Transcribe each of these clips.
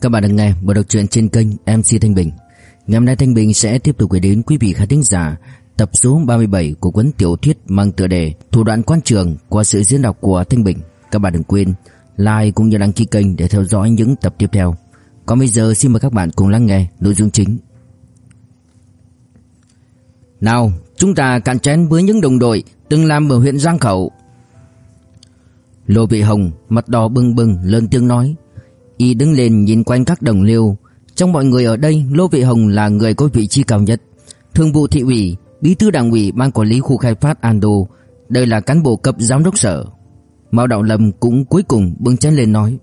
Các bạn đang nghe bộ đọc truyện trên kênh MC Thanh Bình. Ngày hôm nay Thanh Bình sẽ tiếp tục gửi đến quý vị khán thính giả tập số 37 của cuốn tiểu thuyết mang tựa đề Thủ đoạn quan trường qua sự diễn đọc của Thanh Bình. Các bạn đừng quên like cũng như đăng ký kênh để theo dõi những tập tiếp theo. Còn bây giờ xin mời các bạn cùng lắng nghe nội dung chính. Nào, chúng ta cạn chén với những đồng đội từng làm ở huyện Giang Khẩu. Lô Vị Hồng mặt đỏ bừng bừng lớn tiếng nói. Y đứng lên nhìn quanh các đồng liêu. Trong mọi người ở đây, Lô Vị Hồng là người có vị trí cao nhất. Thường vụ thị ủy, bí thư đảng ủy ban quản lý khu khai phát Ando, đây là cán bộ cấp giám đốc sở. Mao Đạo Lâm cũng cuối cùng bưng chén lên nói.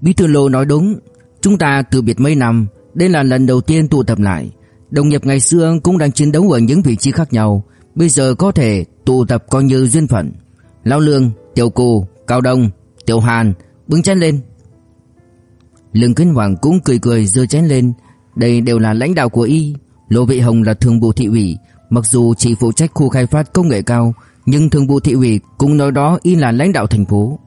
Bí thư Lô nói đúng, chúng ta từ biệt mấy năm, đây là lần đầu tiên tụ tập lại. Đồng nghiệp ngày xưa cũng đang chiến đấu ở những vị trí khác nhau, bây giờ có thể tụ tập coi như duyên phận. Lão Lương, Tiểu Cù, Cao Đông, Tiểu Hàn bưng chén lên. Lương Kính Hoàng cũng cười cười giơ chén lên, đây đều là lãnh đạo của y, Lô Vị Hồng là thường vụ thị ủy, mặc dù chỉ phụ trách khu khai phát công nghệ cao, nhưng thường vụ thị ủy cũng nói đó y là lãnh đạo thành phố.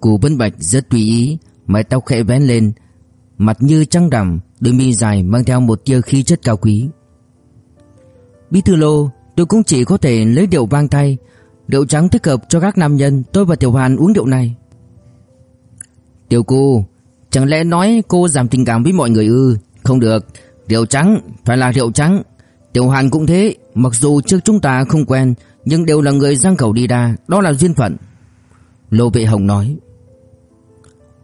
Cụ Vân Bạch rất tùy ý, mái tóc khẽ vén lên, mặt như trăng rằm, đôi mi dài mang theo một tia khí chất cao quý. Bí thư Lô, tôi cũng chỉ có thể lấy rượu vang tay, rượu trắng thích hợp cho các nam nhân, tôi và Tiểu Hoàn uống rượu này. Tiểu cô, chẳng lẽ nói cô giảm tình cảm với mọi người ư? Không được, rượu trắng phải là rượu trắng. Tiểu Hoàn cũng thế, mặc dù trước chúng ta không quen, nhưng đều là người giang cầu đi đa, đó là duyên phận. Lô Vệ Hồng nói.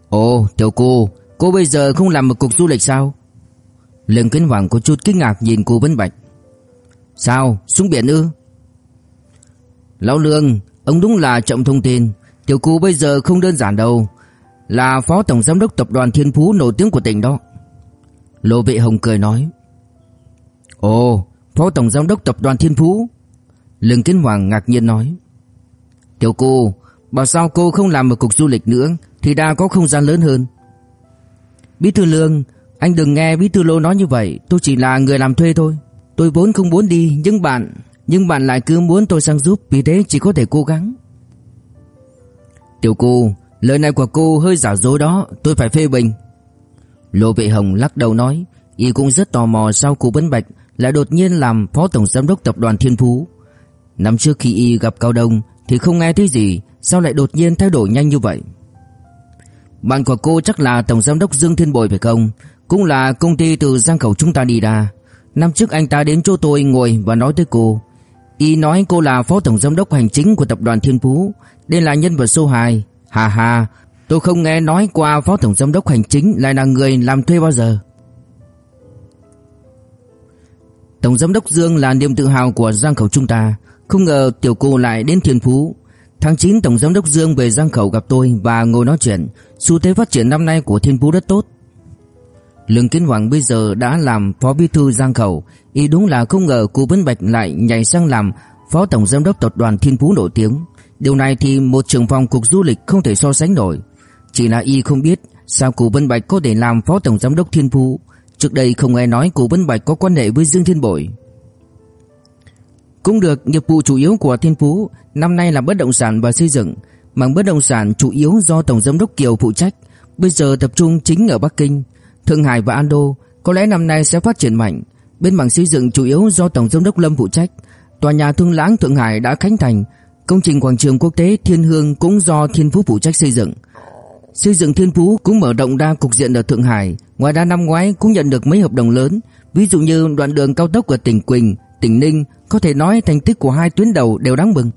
Ồ, tiểu cô, cô bây giờ không làm một cuộc du lịch sao? Lương Kính Hoàng có chút kinh ngạc nhìn cô Vân Bạch. Sao, xuống biển ư? Lão Lương, ông đúng là trọng thông tin, tiểu cô bây giờ không đơn giản đâu, là phó tổng giám đốc tập đoàn Thiên Phú nổi tiếng của tỉnh đó. Lô Vệ Hồng cười nói. Ồ, phó tổng giám đốc tập đoàn Thiên Phú. Lương Kiến Hoàng ngạc nhiên nói. Tiểu cô, bảo sao cô không làm một cục du lịch nữa thì đã có không gian lớn hơn. Bí thư Lương, anh đừng nghe Bí thư Lô nói như vậy, tôi chỉ là người làm thuê thôi. Tôi vốn không muốn đi, nhưng bạn, nhưng bạn lại cứ muốn tôi sang giúp, vì thế chỉ có thể cố gắng. Tiểu cô, lời này của cô hơi giả dối đó, tôi phải phê bình. Lô Vệ Hồng lắc đầu nói, y cũng rất tò mò sao cụ bấn Bạch lại đột nhiên làm phó tổng giám đốc tập đoàn Thiên Phú. Năm trước khi y gặp Cao Đông thì không nghe thấy gì, sao lại đột nhiên thay đổi nhanh như vậy? Bạn của cô chắc là tổng giám đốc Dương Thiên Bội phải không? Cũng là công ty từ Giang Khẩu chúng ta đi ra. Năm trước anh ta đến chỗ tôi ngồi và nói tới cô. Y nói cô là phó tổng giám đốc hành chính của tập đoàn Thiên Phú. Đây là nhân vật số 2. Hà hà, tôi không nghe nói qua phó tổng giám đốc hành chính lại là người làm thuê bao giờ. Tổng giám đốc Dương là niềm tự hào của Giang Khẩu chúng ta. Không ngờ tiểu cô lại đến Thiên Phú. Tháng 9 Tổng Giám đốc Dương về Giang Khẩu gặp tôi và ngồi nói chuyện. Xu thế phát triển năm nay của Thiên Phú rất tốt. Lương Kiến Hoàng bây giờ đã làm phó bí thư Giang Khẩu. Y đúng là không ngờ cô Vân Bạch lại nhảy sang làm phó tổng giám đốc tập đoàn Thiên Phú nổi tiếng. Điều này thì một trưởng phòng cục du lịch không thể so sánh nổi. Chỉ là Y không biết sao cô Vân Bạch có thể làm phó tổng giám đốc Thiên Phú. Trước đây không nghe nói cô Vân Bạch có quan hệ với Dương Thiên Bội. Cũng được, nghiệp vụ chủ yếu của Thiên Phú năm nay là bất động sản và xây dựng, mảng bất động sản chủ yếu do tổng giám đốc Kiều phụ trách, bây giờ tập trung chính ở Bắc Kinh, Thượng Hải và Ando, có lẽ năm nay sẽ phát triển mạnh. Bên mảng xây dựng chủ yếu do tổng giám đốc Lâm phụ trách, tòa nhà Thương Lãng Thượng Hải đã khánh thành, công trình quảng trường quốc tế Thiên Hương cũng do Thiên Phú phụ trách xây dựng. Xây dựng Thiên Phú cũng mở rộng ra cục diện ở Thượng Hải, ngoài ra năm ngoái cũng nhận được mấy hợp đồng lớn, ví dụ như đoạn đường cao tốc ở tỉnh Quỳnh, tỉnh Ninh, có thể nói thành tích của hai tuyến đầu đều đáng mừng.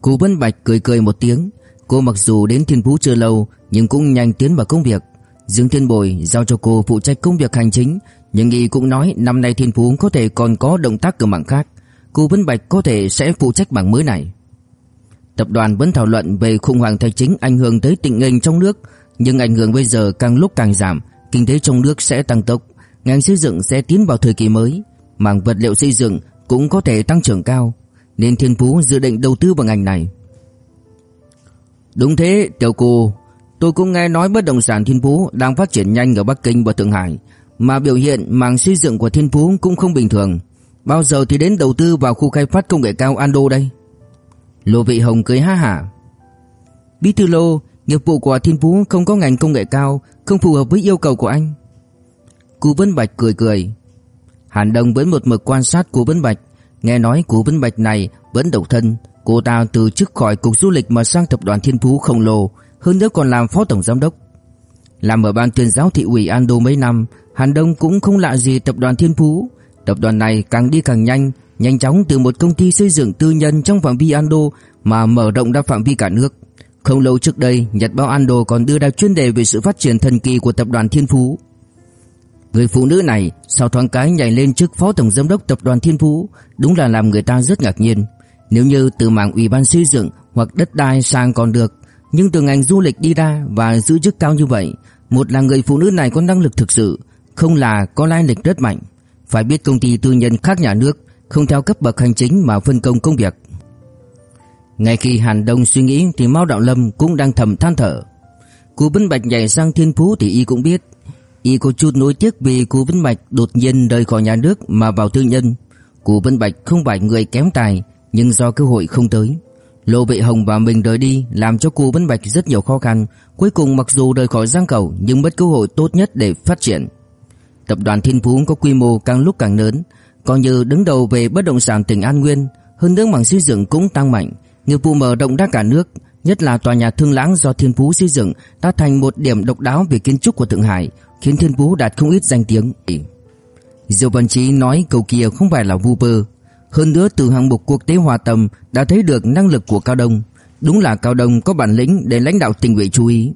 Cô Vân Bạch cười cười một tiếng, cô mặc dù đến Thiên Phú chưa lâu nhưng cũng nhanh tiến vào công việc. Dương Thiên Bồi giao cho cô phụ trách công việc hành chính, nhưng y cũng nói năm nay Thiên Phú có thể còn có động tác ở mảng khác, cô Vân Bạch có thể sẽ phụ trách mảng mới này. Tập đoàn vẫn thảo luận về khủng hoảng tài chính ảnh hưởng tới tình hình trong nước, nhưng ảnh hưởng bây giờ càng lúc càng giảm, kinh tế trong nước sẽ tăng tốc, ngành xây dựng sẽ tiến vào thời kỳ mới, mảng vật liệu xây dựng cũng có thể tăng trưởng cao, nên Thiên Phú dự định đầu tư vào ngành này. Đúng thế, tiểu cô, tôi cũng nghe nói bất động sản Thiên Phú đang phát triển nhanh ở Bắc Kinh và Thượng Hải, mà biểu hiện mảng xây dựng của Thiên Phú cũng không bình thường. Bao giờ thì đến đầu tư vào khu khai phát công nghệ cao Ando đây Lô Vị Hồng cười ha hả Bí thư Lô Nghiệp vụ của Thiên Phú không có ngành công nghệ cao Không phù hợp với yêu cầu của anh Cú Vân Bạch cười cười Hàn Đông vẫn một mực quan sát Cố Vân Bạch. Nghe nói Cố Vân Bạch này vẫn độc thân. Cô ta từ chức khỏi cục du lịch mà sang tập đoàn Thiên Phú khổng lồ, Hơn nữa còn làm phó tổng giám đốc. Làm ở ban tuyên giáo thị ủy Ando mấy năm, Hàn Đông cũng không lạ gì tập đoàn Thiên Phú. Tập đoàn này càng đi càng nhanh Nhanh chóng từ một công ty xây dựng tư nhân trong phạm vi Ando Mà mở rộng ra phạm vi cả nước. Không lâu trước đây, Nhật báo Ando còn đưa ra chuyên đề về sự phát triển thần kỳ của tập đoàn Thiên Phú. Người phụ nữ này sau thoáng cái nhảy lên chức phó tổng giám đốc tập đoàn Thiên Phú, Đúng là làm người ta rất ngạc nhiên. Nếu như từ mảng ủy ban xây dựng hoặc đất đai sang còn được, Nhưng từ ngành du lịch đi ra và giữ chức cao như vậy, Một là người phụ nữ này có năng lực thực sự, Không là có lai lịch rất mạnh. Phải biết công ty tư nhân khác nhà nước Không theo cấp bậc hành chính mà phân công công việc. Ngay khi Hàn Đông suy nghĩ thì Mao Đạo Lâm cũng đang thầm than thở. Cú Bân Bạch nhảy sang Thiên Phú thì y cũng biết Y có chút nối tiếc vì Cú Vân Bạch đột nhiên rời khỏi nhà nước mà vào tư nhân. Cú Vân Bạch không phải người kém tài, nhưng do cơ hội không tới. Lô Vệ Hồng và mình rời đi làm cho Cú Vân Bạch rất nhiều khó khăn. Cuối cùng mặc dù rời khỏi Giang Cầu nhưng mất cơ hội tốt nhất để phát triển. Tập đoàn Thiên Phú có quy mô càng lúc càng lớn, còn như đứng đầu về bất động sản tỉnh An Nguyên, hơn nữa mảng xây dựng cũng tăng mạnh, nghiệp vụ mở rộng ra cả nước, nhất là tòa nhà Thương Lãng do Thiên Phú xây dựng đã thành một điểm độc đáo về kiến trúc của Thượng Hải, khiến Thiên Phú đạt không ít danh tiếng. Diêu Văn Chí nói cầu kia không phải là vu vơ, hơn nữa từ hạng mục quốc tế hòa tầm đã thấy được năng lực của Cao Đông, đúng là Cao Đông có bản lĩnh để lãnh đạo tỉnh ủy chú ý.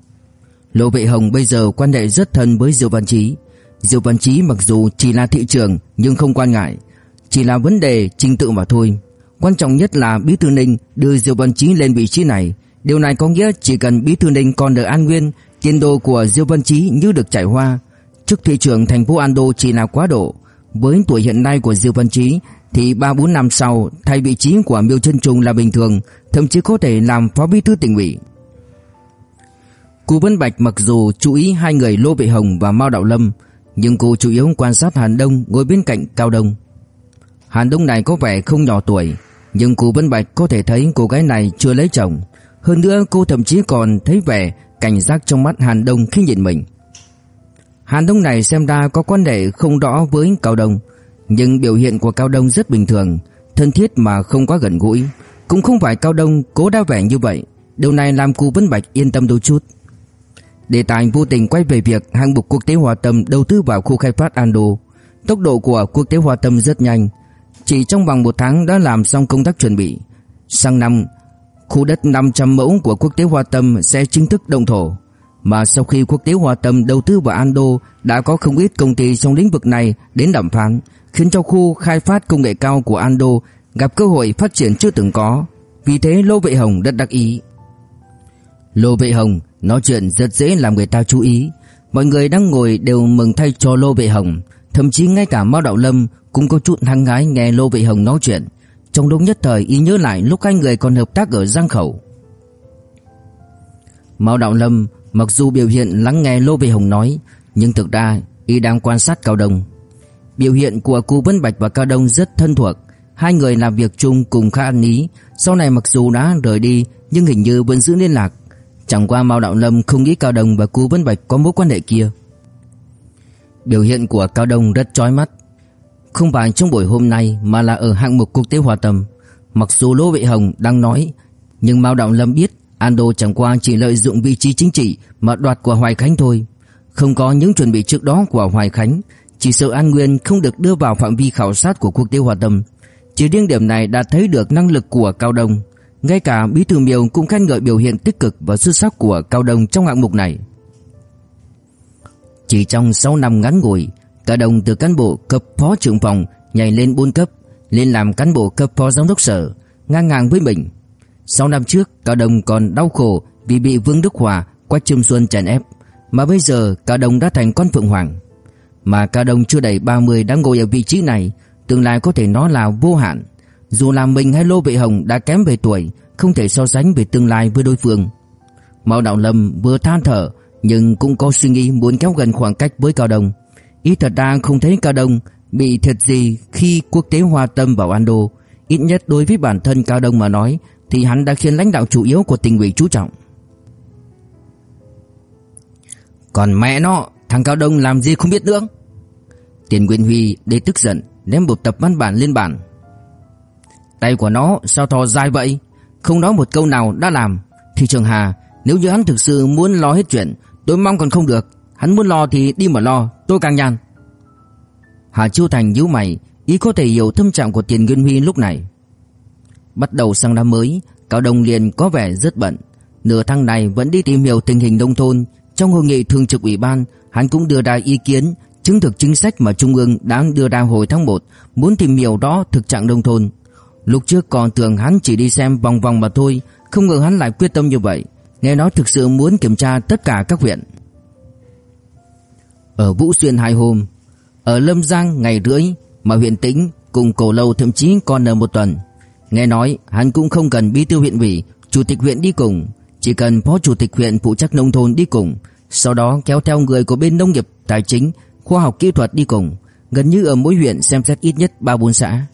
Lô Vệ Hồng bây giờ quan hệ rất thân với Diêu Văn Chí. Diêu Văn Chí mặc dù chỉ là thị trường nhưng không quan ngại, chỉ là vấn đề trình tự mà thôi. Quan trọng nhất là Bí thư Ninh đưa Diêu Văn Chí lên vị trí này, điều này có nghĩa chỉ cần Bí thư Ninh còn ở An Nguyên Tiền đồ của Diêu Văn Chí như được trải hoa, chức thị trưởng thành phố Ando chỉ là quá độ. Với tuổi hiện nay của Diêu Văn Chí thì 3-4 năm sau thay vị trí của Miêu Chân Trung là bình thường, thậm chí có thể làm phó bí thư tỉnh ủy. Cụ Vân Bạch mặc dù chú ý hai người Lô Vệ Hồng và Mao Đạo Lâm, nhưng cô chủ yếu quan sát Hàn Đông ngồi bên cạnh Cao Đông. Hàn Đông này có vẻ không nhỏ tuổi, nhưng cụ Vân Bạch có thể thấy cô gái này chưa lấy chồng. Hơn nữa cô thậm chí còn thấy vẻ cảnh giác trong mắt Hàn Đông khi nhìn mình. Hàn Đông này xem ra có quan hệ không rõ với Cao Đông, nhưng biểu hiện của Cao Đông rất bình thường, thân thiết mà không quá gần gũi, cũng không phải Cao Đông cố đa vẻ như vậy, điều này làm Cù Vân Bạch yên tâm đôi chút. Đề tài vô tình quay về việc hạng mục quốc tế Hòa Tâm đầu tư vào khu khai phát Ando. Tốc độ của quốc tế Hòa Tâm rất nhanh, chỉ trong vòng một tháng đã làm xong công tác chuẩn bị. Sang năm, Khu đất 500 mẫu của quốc tế Hoa Tâm sẽ chính thức động thổ. Mà sau khi quốc tế Hoa Tâm đầu tư vào Ando đã có không ít công ty trong lĩnh vực này đến đàm phán, khiến cho khu khai phát công nghệ cao của Ando gặp cơ hội phát triển chưa từng có. Vì thế Lô Vệ Hồng rất đắc ý. Lô Vệ Hồng nói chuyện rất dễ làm người ta chú ý. Mọi người đang ngồi đều mừng thay cho Lô Vệ Hồng, thậm chí ngay cả Mao Đạo Lâm cũng có chút hăng hái nghe Lô Vệ Hồng nói chuyện. Trong lúc nhất thời ý nhớ lại lúc hai người còn hợp tác ở Giang Khẩu. Mao Đạo Lâm mặc dù biểu hiện lắng nghe Lô Vệ Hồng nói, nhưng thực ra y đang quan sát Cao Đông. Biểu hiện của Cù Vân Bạch và Cao Đông rất thân thuộc, hai người làm việc chung cùng khá ăn ý, sau này mặc dù đã rời đi nhưng hình như vẫn giữ liên lạc. Chẳng qua Mao Đạo Lâm không nghĩ Cao Đông và Cù Vân Bạch có mối quan hệ kia. Biểu hiện của Cao Đông rất chói mắt, không phải trong buổi hôm nay mà là ở hạng mục quốc tế hòa tâm. Mặc dù Lô Vệ Hồng đang nói, nhưng Mao Đạo Lâm biết Ando chẳng qua chỉ lợi dụng vị trí chính trị mà đoạt của Hoài Khánh thôi. Không có những chuẩn bị trước đó của Hoài Khánh, chỉ sợ An Nguyên không được đưa vào phạm vi khảo sát của quốc tế hòa tâm. Chỉ riêng điểm này đã thấy được năng lực của Cao Đông. Ngay cả Bí thư Miêu cũng khen ngợi biểu hiện tích cực và xuất sắc của Cao Đông trong hạng mục này. Chỉ trong 6 năm ngắn ngủi, Cả đồng từ cán bộ cấp phó trưởng phòng nhảy lên 4 cấp, lên làm cán bộ cấp phó giám đốc sở, ngang ngang với mình. 6 năm trước, Cao Đồng còn đau khổ vì bị Vương Đức Hòa, Quách Trung Xuân chèn ép, mà bây giờ Cao Đồng đã thành con phượng hoàng. Mà Cao Đồng chưa đầy 30 đang ngồi ở vị trí này, tương lai có thể nói là vô hạn. Dù là mình hay Lô Vệ Hồng đã kém về tuổi, không thể so sánh về tương lai với đối phương. Mao Đạo Lâm vừa than thở, nhưng cũng có suy nghĩ muốn kéo gần khoảng cách với Cao Đồng. Ý thật ra không thấy Cao Đông bị thiệt gì khi quốc tế hòa tâm vào Ando. Ít nhất đối với bản thân Cao Đông mà nói thì hắn đã khiến lãnh đạo chủ yếu của tỉnh ủy chú trọng. Còn mẹ nó, thằng Cao Đông làm gì không biết nữa. Tiền Nguyên Huy đầy tức giận ném bộ tập văn bản lên bàn. Tay của nó sao thò dài vậy? Không nói một câu nào đã làm. Thì Trường Hà, nếu như hắn thực sự muốn lo hết chuyện, tôi mong còn không được. Hắn muốn lo thì đi mà lo, tôi càng nhàn. Hà Chiêu Thành nhíu mày, ý có thể hiểu tâm trạng của Tiền Nguyên Huy lúc này. Bắt đầu sang năm mới, Cao Đông liền có vẻ rất bận. Nửa tháng này vẫn đi tìm hiểu tình hình nông thôn. Trong hội nghị thường trực ủy ban, hắn cũng đưa ra ý kiến chứng thực chính sách mà Trung ương đã đưa ra hồi tháng 1, muốn tìm hiểu đó thực trạng nông thôn. Lúc trước còn tưởng hắn chỉ đi xem vòng vòng mà thôi, không ngờ hắn lại quyết tâm như vậy. Nghe nói thực sự muốn kiểm tra tất cả các huyện. Ở Vũ Xuyên hai hôm, ở Lâm Giang ngày rưỡi, mà huyện Tĩnh cùng Cổ Lâu thậm chí còn ở một tuần. Nghe nói hắn cũng không cần bí thư huyện ủy, chủ tịch huyện đi cùng, chỉ cần phó chủ tịch huyện phụ trách nông thôn đi cùng, sau đó kéo theo người của bên nông nghiệp, tài chính, khoa học kỹ thuật đi cùng, gần như ở mỗi huyện xem xét ít nhất 3 4 xã.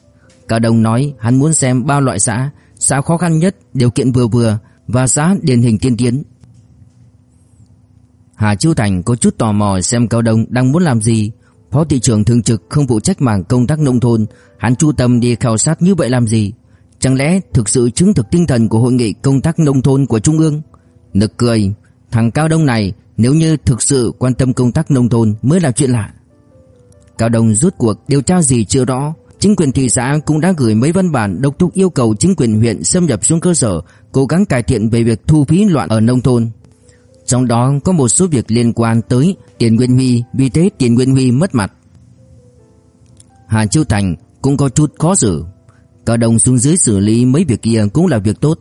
Cả đồng nói hắn muốn xem ba loại xã, xã khó khăn nhất, điều kiện vừa vừa và xã điển hình tiên tiến. Hà Chiêu Thành có chút tò mò xem Cao Đông đang muốn làm gì. Phó thị trưởng thường trực không phụ trách mảng công tác nông thôn, hắn chu tâm đi khảo sát như vậy làm gì? Chẳng lẽ thực sự chứng thực tinh thần của hội nghị công tác nông thôn của Trung ương? Nực cười, thằng Cao Đông này nếu như thực sự quan tâm công tác nông thôn mới là chuyện lạ. Cao Đông rút cuộc điều tra gì chưa rõ, chính quyền thị xã cũng đã gửi mấy văn bản đốc thúc yêu cầu chính quyền huyện xâm nhập xuống cơ sở, cố gắng cải thiện về việc thu phí loạn ở nông thôn. Trong đó có một số việc liên quan tới Tiền Nguyên Huy, vì thế Tiền Nguyên Huy mất mặt. Hà Chiêu Thành cũng có chút khó xử. cả đồng xuống dưới xử lý mấy việc kia cũng là việc tốt.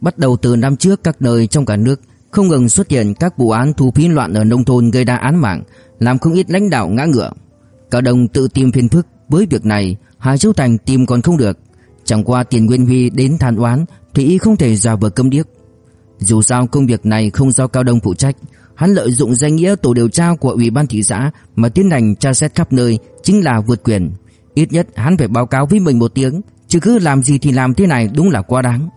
Bắt đầu từ năm trước các nơi trong cả nước không ngừng xuất hiện các vụ án thu phí loạn ở nông thôn gây ra án mạng, làm không ít lãnh đạo ngã ngựa. cả đồng tự tìm phiền phức với việc này, Hà chiêu Thành tìm còn không được. Chẳng qua Tiền Nguyên Huy đến than oán thì y không thể giả vờ câm điếc. Dù sao công việc này không do Cao Đông phụ trách, hắn lợi dụng danh nghĩa tổ điều tra của ủy ban thị xã mà tiến hành tra xét khắp nơi chính là vượt quyền. Ít nhất hắn phải báo cáo với mình một tiếng, chứ cứ làm gì thì làm thế này đúng là quá đáng.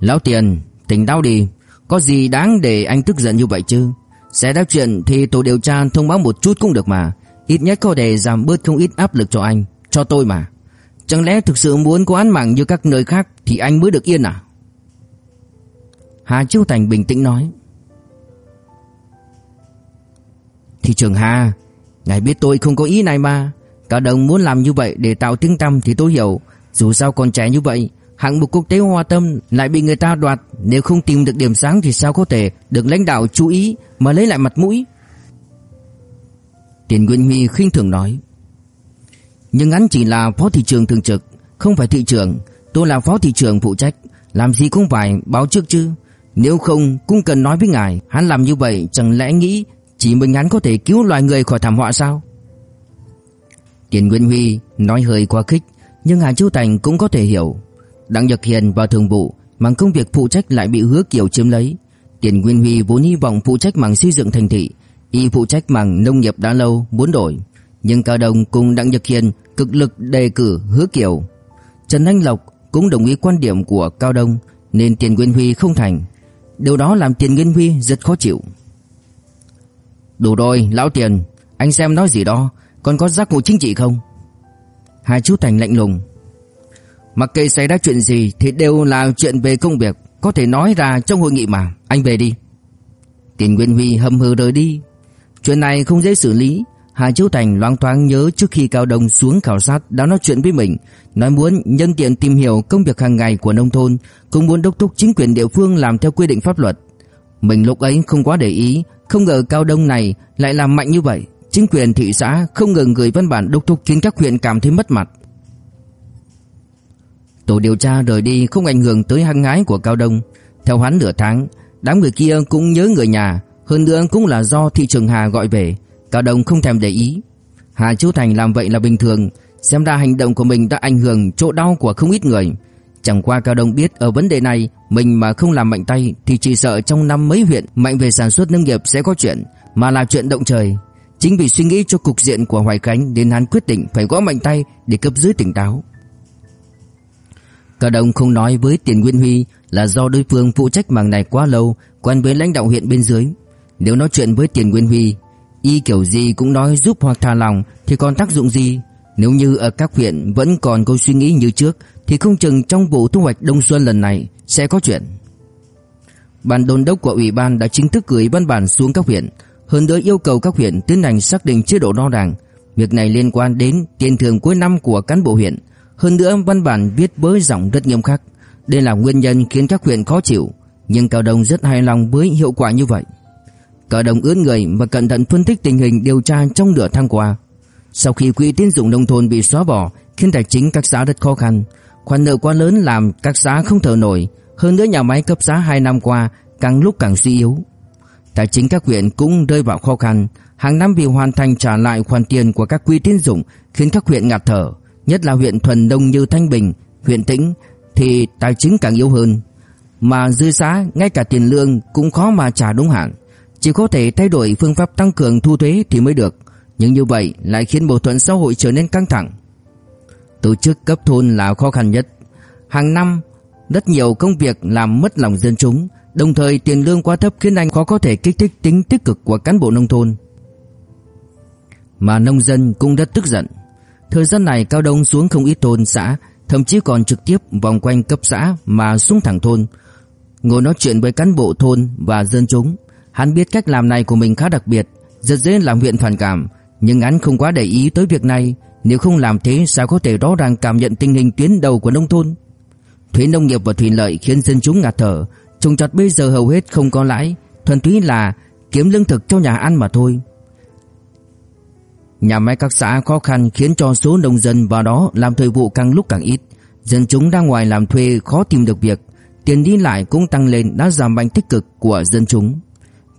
Lão Tiền, tỉnh đau đi, có gì đáng để anh tức giận như vậy chứ? Sẽ đáp chuyện thì tổ điều tra thông báo một chút cũng được mà, ít nhất có thể giảm bớt không ít áp lực cho anh, cho tôi mà. Chẳng lẽ thực sự muốn có án mạng như các nơi khác thì anh mới được yên à? Hà Chiêu Thành bình tĩnh nói. Thị trường Hà, ngài biết tôi không có ý này mà. Cả đồng muốn làm như vậy để tạo tiếng tăm thì tôi hiểu. Dù sao còn trẻ như vậy, hạng mục quốc tế hoa tâm lại bị người ta đoạt. Nếu không tìm được điểm sáng thì sao có thể được lãnh đạo chú ý mà lấy lại mặt mũi. Tiền Nguyễn Huy khinh thường nói. Nhưng hắn chỉ là phó thị trường thường trực, không phải thị trưởng. Tôi là phó thị trưởng phụ trách, làm gì cũng phải báo trước chứ. Nếu không, cũng cần nói với ngài, Hắn làm như vậy chẳng lẽ nghĩ Chỉ mình hắn có thể cứu loài người khỏi thảm họa sao? Tiền Nguyên Huy nói hơi quá khích, Nhưng Hà Châu Thành cũng có thể hiểu. Đặng Nhật Hiền và thường vụ, Mảng công việc phụ trách lại bị hứa kiểu chiếm lấy. Tiền Nguyên Huy vốn hy vọng phụ trách mảng xây dựng thành thị, Y phụ trách mảng nông nghiệp đã lâu, muốn đổi. Nhưng Cao Đồng cùng Đặng Nhật Hiền cực lực đề cử hứa kiểu. Trần Anh Lộc cũng đồng ý quan điểm của Cao Đông, Nên Tiền Nguyên Huy không thành. Điều đó làm Tiền Nguyên Huy rất khó chịu. Đủ rồi, lão Tiền, Anh xem nói gì đó, Còn có giác ngộ chính trị không? Hai chú Thành lạnh lùng. Mặc kệ xảy ra chuyện gì Thì đều là chuyện về công việc, Có thể nói ra trong hội nghị mà. Anh về đi. Tiền Nguyên Huy hầm hừ rời đi. Chuyện này không dễ xử lý Hà Chiếu Thành loáng thoáng nhớ trước khi Cao Đông xuống khảo sát đã nói chuyện với mình, nói muốn nhân tiện tìm hiểu công việc hàng ngày của nông thôn, cũng muốn đốc thúc chính quyền địa phương làm theo quy định pháp luật. Mình lúc ấy không quá để ý, không ngờ Cao Đông này lại làm mạnh như vậy. Chính quyền thị xã không ngừng gửi văn bản đốc thúc khiến các huyện cảm thấy mất mặt. Tổ điều tra rời đi không ảnh hưởng tới hăng hái của Cao Đông. Theo hắn nửa tháng, đám người kia cũng nhớ người nhà, hơn nữa cũng là do thị trường Hà gọi về. Cao Đông không thèm để ý. Hà Chu Thành làm vậy là bình thường, xem ra hành động của mình đã ảnh hưởng chỗ đau của không ít người. Chẳng qua Cao Đông biết ở vấn đề này mình mà không làm mạnh tay thì chỉ sợ trong năm mấy huyện mạnh về sản xuất nông nghiệp sẽ có chuyện, mà là chuyện động trời. Chính vì suy nghĩ cho cục diện của Hoài Khánh nên hắn quyết định phải gõ mạnh tay để cấp dưới tỉnh táo. Cao đồng không nói với Tiền Nguyên Huy là do đối phương phụ trách mảng này quá lâu, quen với lãnh đạo huyện bên dưới. Nếu nói chuyện với Tiền Nguyên Huy, y kiểu gì cũng nói giúp hoặc thả lòng thì còn tác dụng gì? Nếu như ở các huyện vẫn còn câu suy nghĩ như trước thì không chừng trong vụ thu hoạch đông xuân lần này sẽ có chuyện. Ban đôn đốc của ủy ban đã chính thức gửi văn bản xuống các huyện, hơn nữa yêu cầu các huyện tiến hành xác định chế độ đo ràng. Việc này liên quan đến tiền thưởng cuối năm của cán bộ huyện. Hơn nữa văn bản viết với giọng rất nghiêm khắc. Đây là nguyên nhân khiến các huyện khó chịu, nhưng Cao Đông rất hài lòng với hiệu quả như vậy cả đồng ướn người và cẩn thận phân tích tình hình điều tra trong nửa tháng qua. Sau khi quỹ tín dụng nông thôn bị xóa bỏ, khiến tài chính các xã rất khó khăn, khoản nợ quá lớn làm các xã không thở nổi, hơn nữa nhà máy cấp xã 2 năm qua càng lúc càng suy yếu. Tài chính các huyện cũng rơi vào khó khăn, hàng năm vì hoàn thành trả lại khoản tiền của các quỹ tín dụng khiến các huyện ngạt thở, nhất là huyện thuần đông như Thanh Bình, huyện Tĩnh thì tài chính càng yếu hơn. Mà dư xã ngay cả tiền lương cũng khó mà trả đúng hạn, chỉ có thể thay đổi phương pháp tăng cường thu thuế thì mới được, nhưng như vậy lại khiến mâu thuẫn xã hội trở nên căng thẳng. Tổ chức cấp thôn là khó khăn nhất. Hàng năm rất nhiều công việc làm mất lòng dân chúng, đồng thời tiền lương quá thấp khiến anh khó có thể kích thích tính tích cực của cán bộ nông thôn. Mà nông dân cũng rất tức giận. Thời gian này Cao Đông xuống không ít thôn xã, thậm chí còn trực tiếp vòng quanh cấp xã mà xuống thẳng thôn, ngồi nói chuyện với cán bộ thôn và dân chúng. Hắn biết cách làm này của mình khá đặc biệt, rất dễ làm huyện phản cảm, nhưng hắn không quá để ý tới việc này, nếu không làm thế sao có thể rõ ràng cảm nhận tình hình tuyến đầu của nông thôn. Thuế nông nghiệp và thủy lợi khiến dân chúng ngạt thở, trồng trọt bây giờ hầu hết không có lãi, thuần túy là kiếm lương thực cho nhà ăn mà thôi. Nhà máy các xã khó khăn khiến cho số nông dân vào đó làm thời vụ càng lúc càng ít. Dân chúng đang ngoài làm thuê khó tìm được việc, tiền đi lại cũng tăng lên đã giảm mạnh tích cực của dân chúng.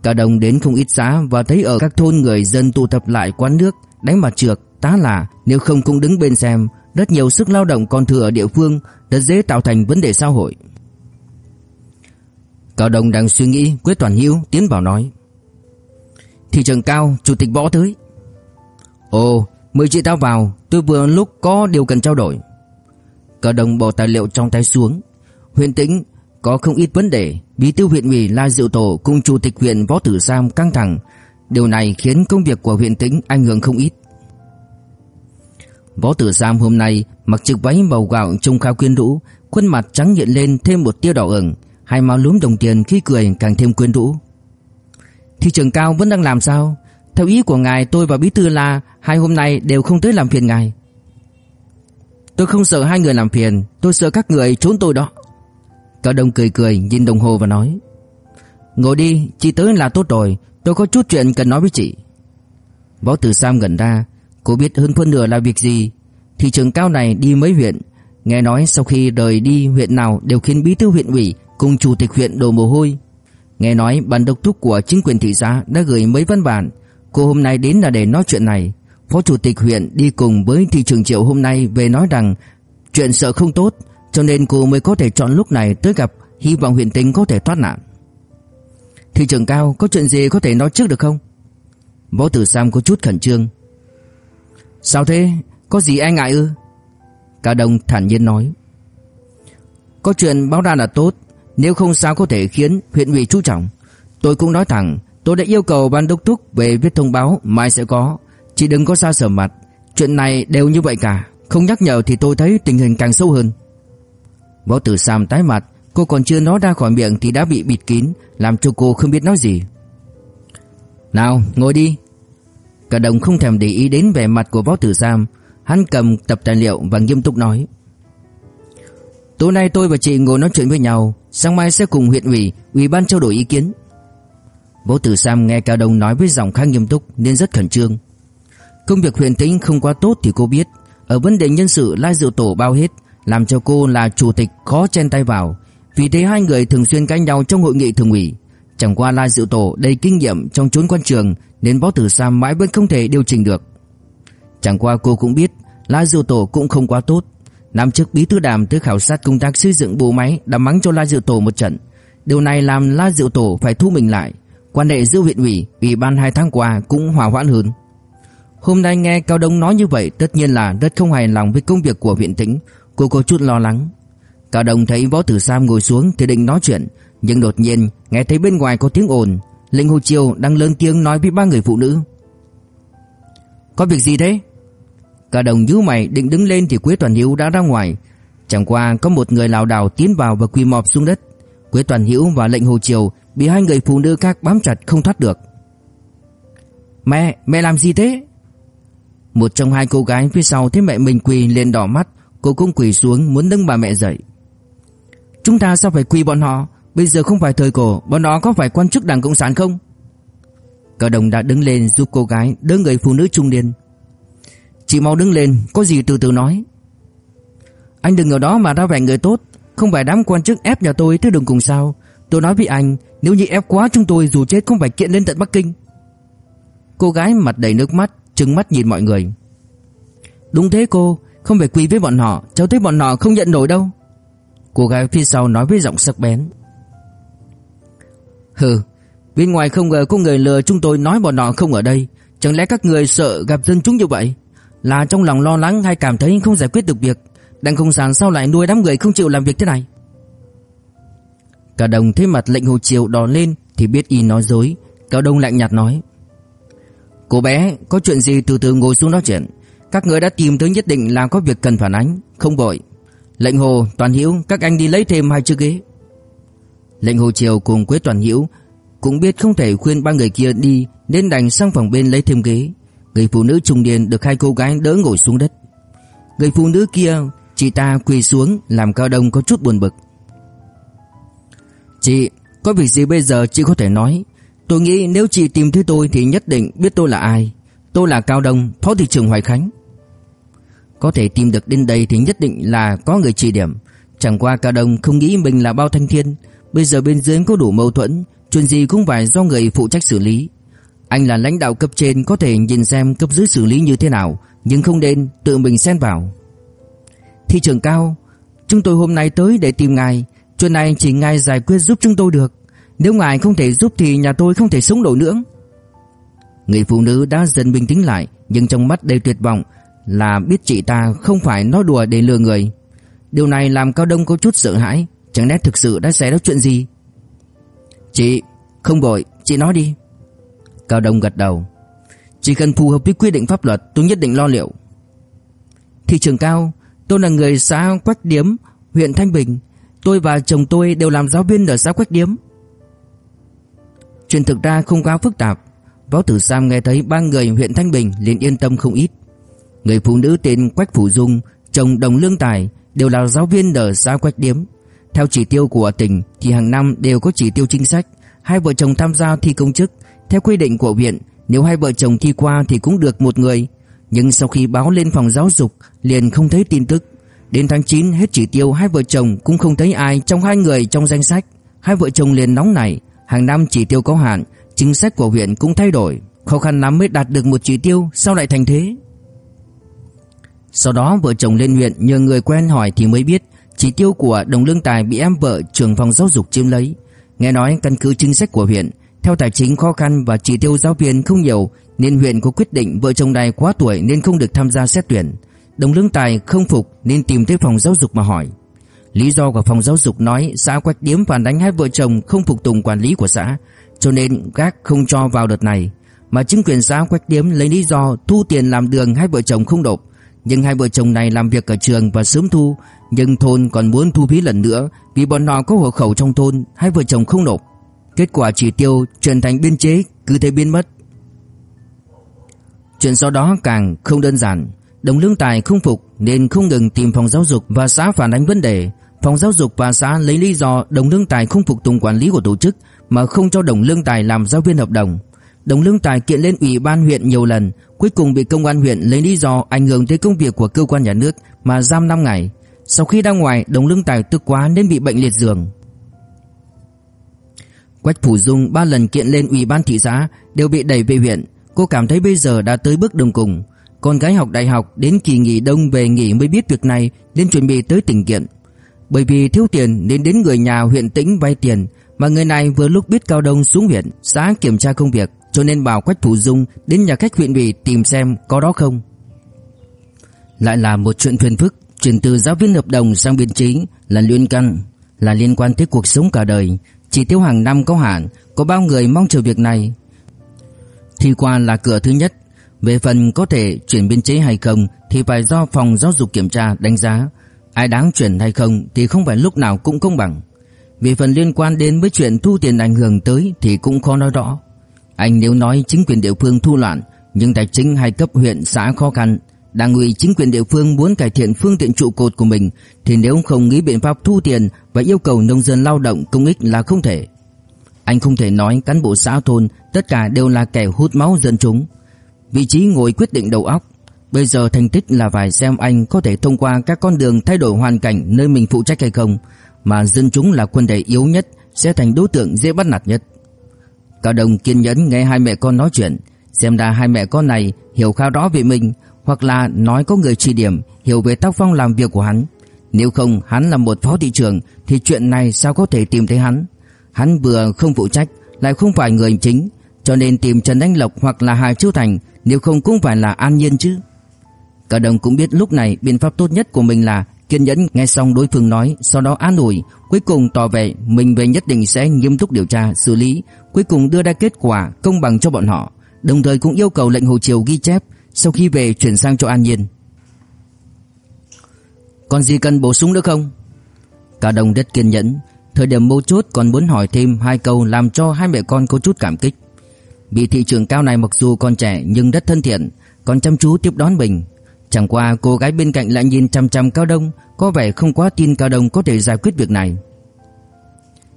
Cả đồng đến không ít xã và thấy ở các thôn người dân tụ tập lại quán nước, đánh mặt trược tá là nếu không cũng đứng bên xem, rất nhiều sức lao động còn thừa ở địa phương rất dễ tạo thành vấn đề xã hội. Cao Đông đang suy nghĩ, Quế Toàn Hiếu tiến vào nói. Thị trường cao, chủ tịch bỏ tới. Ồ, mời chị tao vào, tôi vừa lúc có điều cần trao đổi. Cao Đông bỏ tài liệu trong tay xuống. huyền Tĩnh có không ít vấn đề, bí thư huyện ủy La Diệu Tổ cùng chủ tịch huyện Võ Tử Sam căng thẳng. Điều này khiến công việc của huyện Tĩnh ảnh hưởng không ít. Võ Tử Sam hôm nay mặc chiếc váy màu gạo trông khá quyến rũ, khuôn mặt trắng hiện lên thêm một tia đỏ ửng, hai má lúm đồng tiền khi cười càng thêm quyến rũ. Thị trường cao vẫn đang làm sao? Theo ý của ngài tôi và bí thư La hai hôm nay đều không tới làm phiền ngài. Tôi không sợ hai người làm phiền, tôi sợ các người trốn tôi đó. Cao Đông cười cười nhìn đồng hồ và nói Ngồi đi, chị tới là tốt rồi Tôi có chút chuyện cần nói với chị. Võ Tử Sam gần ra Cô biết hơn phân nửa là việc gì? Thị trường cao này đi mấy huyện? Nghe nói sau khi rời đi huyện nào Đều khiến bí thư huyện ủy Cùng chủ tịch huyện đổ mồ hôi. Nghe nói ban đốc thúc của chính quyền thị xã Đã gửi mấy văn bản. Cô hôm nay đến là để nói chuyện này. Phó chủ tịch huyện đi cùng với thị trường triệu hôm nay Về nói rằng Chuyện sợ không tốt cho nên cô mới có thể chọn lúc này tới gặp Hy vọng huyện tinh có thể thoát nạn. Thị trưởng cao, có chuyện gì có thể nói trước được không? Võ tử Sam có chút khẩn trương. Sao thế? Có gì ai ngại ư? Cao Đông thản nhiên nói. Có chuyện báo ra là tốt, Nếu không sao có thể khiến huyện ủy chú trọng. Tôi cũng nói thẳng, Tôi đã yêu cầu ban đốc thúc về viết thông báo, Mai sẽ có. Chỉ đừng có xa sở mặt, Chuyện này đều như vậy cả. Không nhắc nhở thì tôi thấy tình hình càng sâu hơn. Võ Tử Sam tái mặt, cô còn chưa nói ra khỏi miệng thì đã bị bịt kín, làm cho cô không biết nói gì. "Nào, ngồi đi." Cả đồng không thèm để ý đến vẻ mặt của Võ Tử Sam, hắn cầm tập tài liệu và nghiêm túc nói: "Tối nay tôi và chị ngồi nói chuyện với nhau, sáng mai sẽ cùng huyện ủy, ủy ban trao đổi ý kiến." Võ Tử Sam nghe Cao Đông nói với giọng khá nghiêm túc nên rất khẩn trương. Công việc huyện tính không quá tốt thì cô biết, ở vấn đề nhân sự Lai Diệu Tổ bao hết, làm cho cô là chủ tịch khó chen tay vào. Vì thế hai người thường xuyên cãi nhau trong hội nghị thường ủy. Chẳng qua La Diệu Tổ đầy kinh nghiệm trong chốn quan trường nên Võ Tử Sam mãi vẫn không thể điều chỉnh được. Chẳng qua cô cũng biết La Diệu Tổ cũng không quá tốt. Năm trước Bí thư Đàm tới khảo sát công tác xây dựng bộ máy đã mắng cho La Diệu Tổ một trận. Điều này làm La Diệu Tổ phải thu mình lại. Quan hệ giữa huyện ủy, ủy ban hai tháng qua cũng hòa hoãn hơn. Hôm nay nghe Cao Đông nói như vậy tất nhiên là rất không hài lòng với công việc của huyện tỉnh cô có chút lo lắng. Cao Đông thấy Võ Tử Sam ngồi xuống thì định nói chuyện, nhưng đột nhiên nghe thấy bên ngoài có tiếng ồn, Lệnh Hồ Chiêu đang lớn tiếng nói với ba người phụ nữ. Có việc gì thế? Cao Đông nhíu mày định đứng lên thì Quế Toàn Hiếu đã ra ngoài, chẳng qua có một người lảo đảo tiến vào và quỳ mọp xuống đất. Quế Toàn Hiếu và Lệnh Hồ chiêu bị hai người phụ nữ khác bám chặt không thoát được. "Mẹ, mẹ làm gì thế?" Một trong hai cô gái phía sau thấy mẹ mình quỳ lên đỏ mắt, cô cũng quỳ xuống muốn nâng bà mẹ dậy. "Chúng ta sao phải quỳ bọn họ? Bây giờ không phải thời cổ, bọn họ có phải quan chức Đảng Cộng sản không?" Cả Đồng đã đứng lên giúp cô gái đỡ người phụ nữ trung niên. "Chị mau đứng lên, có gì từ từ nói." Anh đừng ở đó mà ra vẻ người tốt, không phải đám quan chức ép nhà tôi Thế đừng cùng sao? Tôi nói với anh, nếu như ép quá chúng tôi dù chết cũng phải kiện lên tận Bắc Kinh. Cô gái mặt đầy nước mắt, trừng mắt nhìn mọi người. Đúng thế cô, không phải quỳ với bọn họ, cháu thấy bọn họ không nhận nổi đâu. Cô gái phía sau nói với giọng sắc bén. Hừ, bên ngoài không ngờ có người lừa chúng tôi nói bọn họ không ở đây, chẳng lẽ các người sợ gặp dân chúng như vậy? Là trong lòng lo lắng hay cảm thấy không giải quyết được việc, đang không sàn sao lại nuôi đám người không chịu làm việc thế này? Cả đồng thấy mặt lệnh hồ chiều đỏ lên thì biết y nói dối, Cao Đông lạnh nhạt nói: "Cô bé, có chuyện gì từ từ ngồi xuống nói chuyện, các người đã tìm tới nhất định là có việc cần phản ánh, không vội." Lệnh Hồ, Toàn hiễu các anh đi lấy thêm hai chiếc ghế. Lệnh Hồ Triều cùng Quế Toàn hiễu cũng biết không thể khuyên ba người kia đi nên đành sang phòng bên lấy thêm ghế. Người phụ nữ trung niên được hai cô gái đỡ ngồi xuống đất. Người phụ nữ kia Chị ta quỳ xuống làm Cao Đông có chút buồn bực Chị Có việc gì bây giờ chị có thể nói Tôi nghĩ nếu chị tìm thấy tôi Thì nhất định biết tôi là ai Tôi là Cao Đông Phó thị trưởng Hoài Khánh có thể tìm được đến đây thì nhất định là có người chỉ điểm. Chẳng qua Cao Đông không nghĩ mình là bao thanh thiên. Bây giờ bên dưới có đủ mâu thuẫn, Chuyện gì cũng phải do người phụ trách xử lý. Anh là lãnh đạo cấp trên, Có thể nhìn xem cấp dưới xử lý như thế nào, Nhưng không nên tự mình xen vào. Thị trưởng cao, Chúng tôi hôm nay tới để tìm ngài. Chuyện này chỉ ngài giải quyết giúp chúng tôi được. Nếu ngài không thể giúp thì nhà tôi không thể sống nổi nữa. Người phụ nữ đã dần bình tĩnh lại, Nhưng trong mắt đầy tuyệt vọng là biết chị ta không phải nói đùa để lừa người Điều này làm Cao Đông có chút sợ hãi Chẳng lẽ thực sự đã xảy ra chuyện gì Chị Không vội Chị nói đi Cao Đông gật đầu Chỉ cần phù hợp với quy định pháp luật tôi nhất định lo liệu Thị trường cao Tôi là người xã Quách Điếm, huyện Thanh Bình. Tôi và chồng tôi đều làm giáo viên ở xã Quách Điếm. Chuyện thực ra không quá phức tạp. Võ Tử Sam nghe thấy ba người huyện Thanh Bình liền yên tâm không ít. Người phụ nữ tên Quách Phủ Dung, chồng Đồng Lương Tài đều là giáo viên ở xã Quách Điếm. Theo chỉ tiêu của tỉnh thì hàng năm đều có chỉ tiêu chính sách. Hai vợ chồng tham gia thi công chức. Theo quy định của viện nếu hai vợ chồng thi qua thì cũng được một người. Nhưng sau khi báo lên phòng giáo dục liền không thấy tin tức. Đến tháng 9 hết chỉ tiêu hai vợ chồng cũng không thấy ai trong hai người trong danh sách. Hai vợ chồng liền nóng nảy, hàng năm chỉ tiêu có hạn, chính sách của huyện cũng thay đổi, khó khăn lắm mới đạt được một chỉ tiêu, sao lại thành thế? Sau đó vợ chồng lên huyện nhờ người quen hỏi thì mới biết chỉ tiêu của đồng lương tài bị em vợ trưởng phòng giáo dục chiếm lấy. Nghe nói căn cứ chính sách của huyện, theo tài chính khó khăn và chỉ tiêu giáo viên không nhiều nên huyện có quyết định vợ chồng này quá tuổi nên không được tham gia xét tuyển. Đồng Lương Tài không phục nên tìm tới phòng giáo dục mà hỏi. Lý do của phòng giáo dục nói xã Quách Điếm phản đánh hai vợ chồng không phục tùng quản lý của xã, cho nên gác không cho vào đợt này. Mà chính quyền xã Quách Điếm lấy lý do thu tiền làm đường hai vợ chồng không nộp. Nhưng hai vợ chồng này làm việc ở trường và sớm thu, nhưng thôn còn muốn thu phí lần nữa vì bọn họ có hộ khẩu trong thôn, hai vợ chồng không nộp. Kết quả chỉ tiêu chuyển thành biên chế cứ thế biến mất. Chuyện sau đó càng không đơn giản Đồng Lương Tài không phục nên không ngừng tìm phòng giáo dục và xã phản ánh vấn đề. Phòng giáo dục và xã lấy lý do Đồng Lương Tài không phục tùng quản lý của tổ chức mà không cho Đồng Lương Tài làm giáo viên hợp đồng. Đồng Lương Tài kiện lên ủy ban huyện nhiều lần, cuối cùng bị công an huyện lấy lý do ảnh hưởng tới công việc của cơ quan nhà nước mà giam 5 ngày. Sau khi ra ngoài, Đồng Lương Tài tức quá nên bị bệnh liệt giường. Quách Phủ Dung ba lần kiện lên ủy ban thị xã đều bị đẩy về huyện, cô cảm thấy bây giờ đã tới bước đường cùng. Con gái học đại học đến kỳ nghỉ đông về nghỉ mới biết việc này nên chuẩn bị tới tỉnh kiện. Bởi vì thiếu tiền nên đến người nhà huyện Tĩnh vay tiền mà người này vừa lúc biết Cao Đông xuống huyện xã kiểm tra công việc cho nên bảo Quách thủ Dung đến nhà khách huyện ủy tìm xem có đó không. Lại là một chuyện phiền phức, Chuyển từ giáo viên hợp đồng sang biên chế là liên căn, Là liên quan tới cuộc sống cả đời. Chỉ tiêu hàng năm có hạn, Có bao người mong chờ việc này? Thi qua là cửa thứ nhất. Về phần có thể chuyển biên chế hay không Thì phải do phòng giáo dục kiểm tra đánh giá. Ai đáng chuyển hay không Thì không phải lúc nào cũng công bằng. Về phần liên quan đến với chuyện thu tiền ảnh hưởng tới Thì cũng khó nói rõ. Anh nếu nói chính quyền địa phương thu loạn, Nhưng tài chính hai cấp huyện, xã khó khăn, Đảng ủy chính quyền địa phương muốn cải thiện phương tiện trụ cột của mình, Thì nếu không nghĩ biện pháp thu tiền Và yêu cầu nông dân lao động công ích là không thể. Anh không thể nói cán bộ xã thôn, Tất cả đều là kẻ hút máu dân chúng. Vị trí ngồi quyết định đầu óc. Bây giờ thành tích là phải xem anh có thể thông qua các con đường thay đổi hoàn cảnh nơi mình phụ trách hay không, Mà dân chúng là quân thể yếu nhất, Sẽ thành đối tượng dễ bắt nạt nhất. Cao Đồng kiên nhẫn nghe hai mẹ con nói chuyện. Xem ra hai mẹ con này hiểu khá rõ về mình, Hoặc là nói có người chỉ điểm, Hiểu về tác phong làm việc của hắn. Nếu không, hắn là một phó thị trưởng, Thì chuyện này sao có thể tìm thấy hắn? Hắn vừa không phụ trách, Lại không phải người chính, Cho nên tìm Trần Anh Lộc hoặc là Hà Chiêu Thành, Nếu không cũng phải là an nhiên chứ. Cả đồng cũng biết lúc này biện pháp tốt nhất của mình là kiên nhẫn nghe xong đối phương nói, sau đó an ủi, cuối cùng tỏ vẻ mình về nhất định sẽ nghiêm túc điều tra, xử lý, cuối cùng đưa ra kết quả công bằng cho bọn họ, đồng thời cũng yêu cầu lệnh Hồ Triều ghi chép, sau khi về chuyển sang cho An Nhiên. Còn gì cần bổ sung nữa không? Cả đồng rất kiên nhẫn, thời điểm mấu chốt còn muốn hỏi thêm hai câu làm cho hai mẹ con có chút cảm kích. Vị thị trưởng cao này mặc dù còn trẻ nhưng rất thân thiện, còn chăm chú tiếp đón mình, Chẳng qua cô gái bên cạnh lại nhìn chăm chăm Cao Đông, Có vẻ không quá tin Cao Đông có thể giải quyết việc này.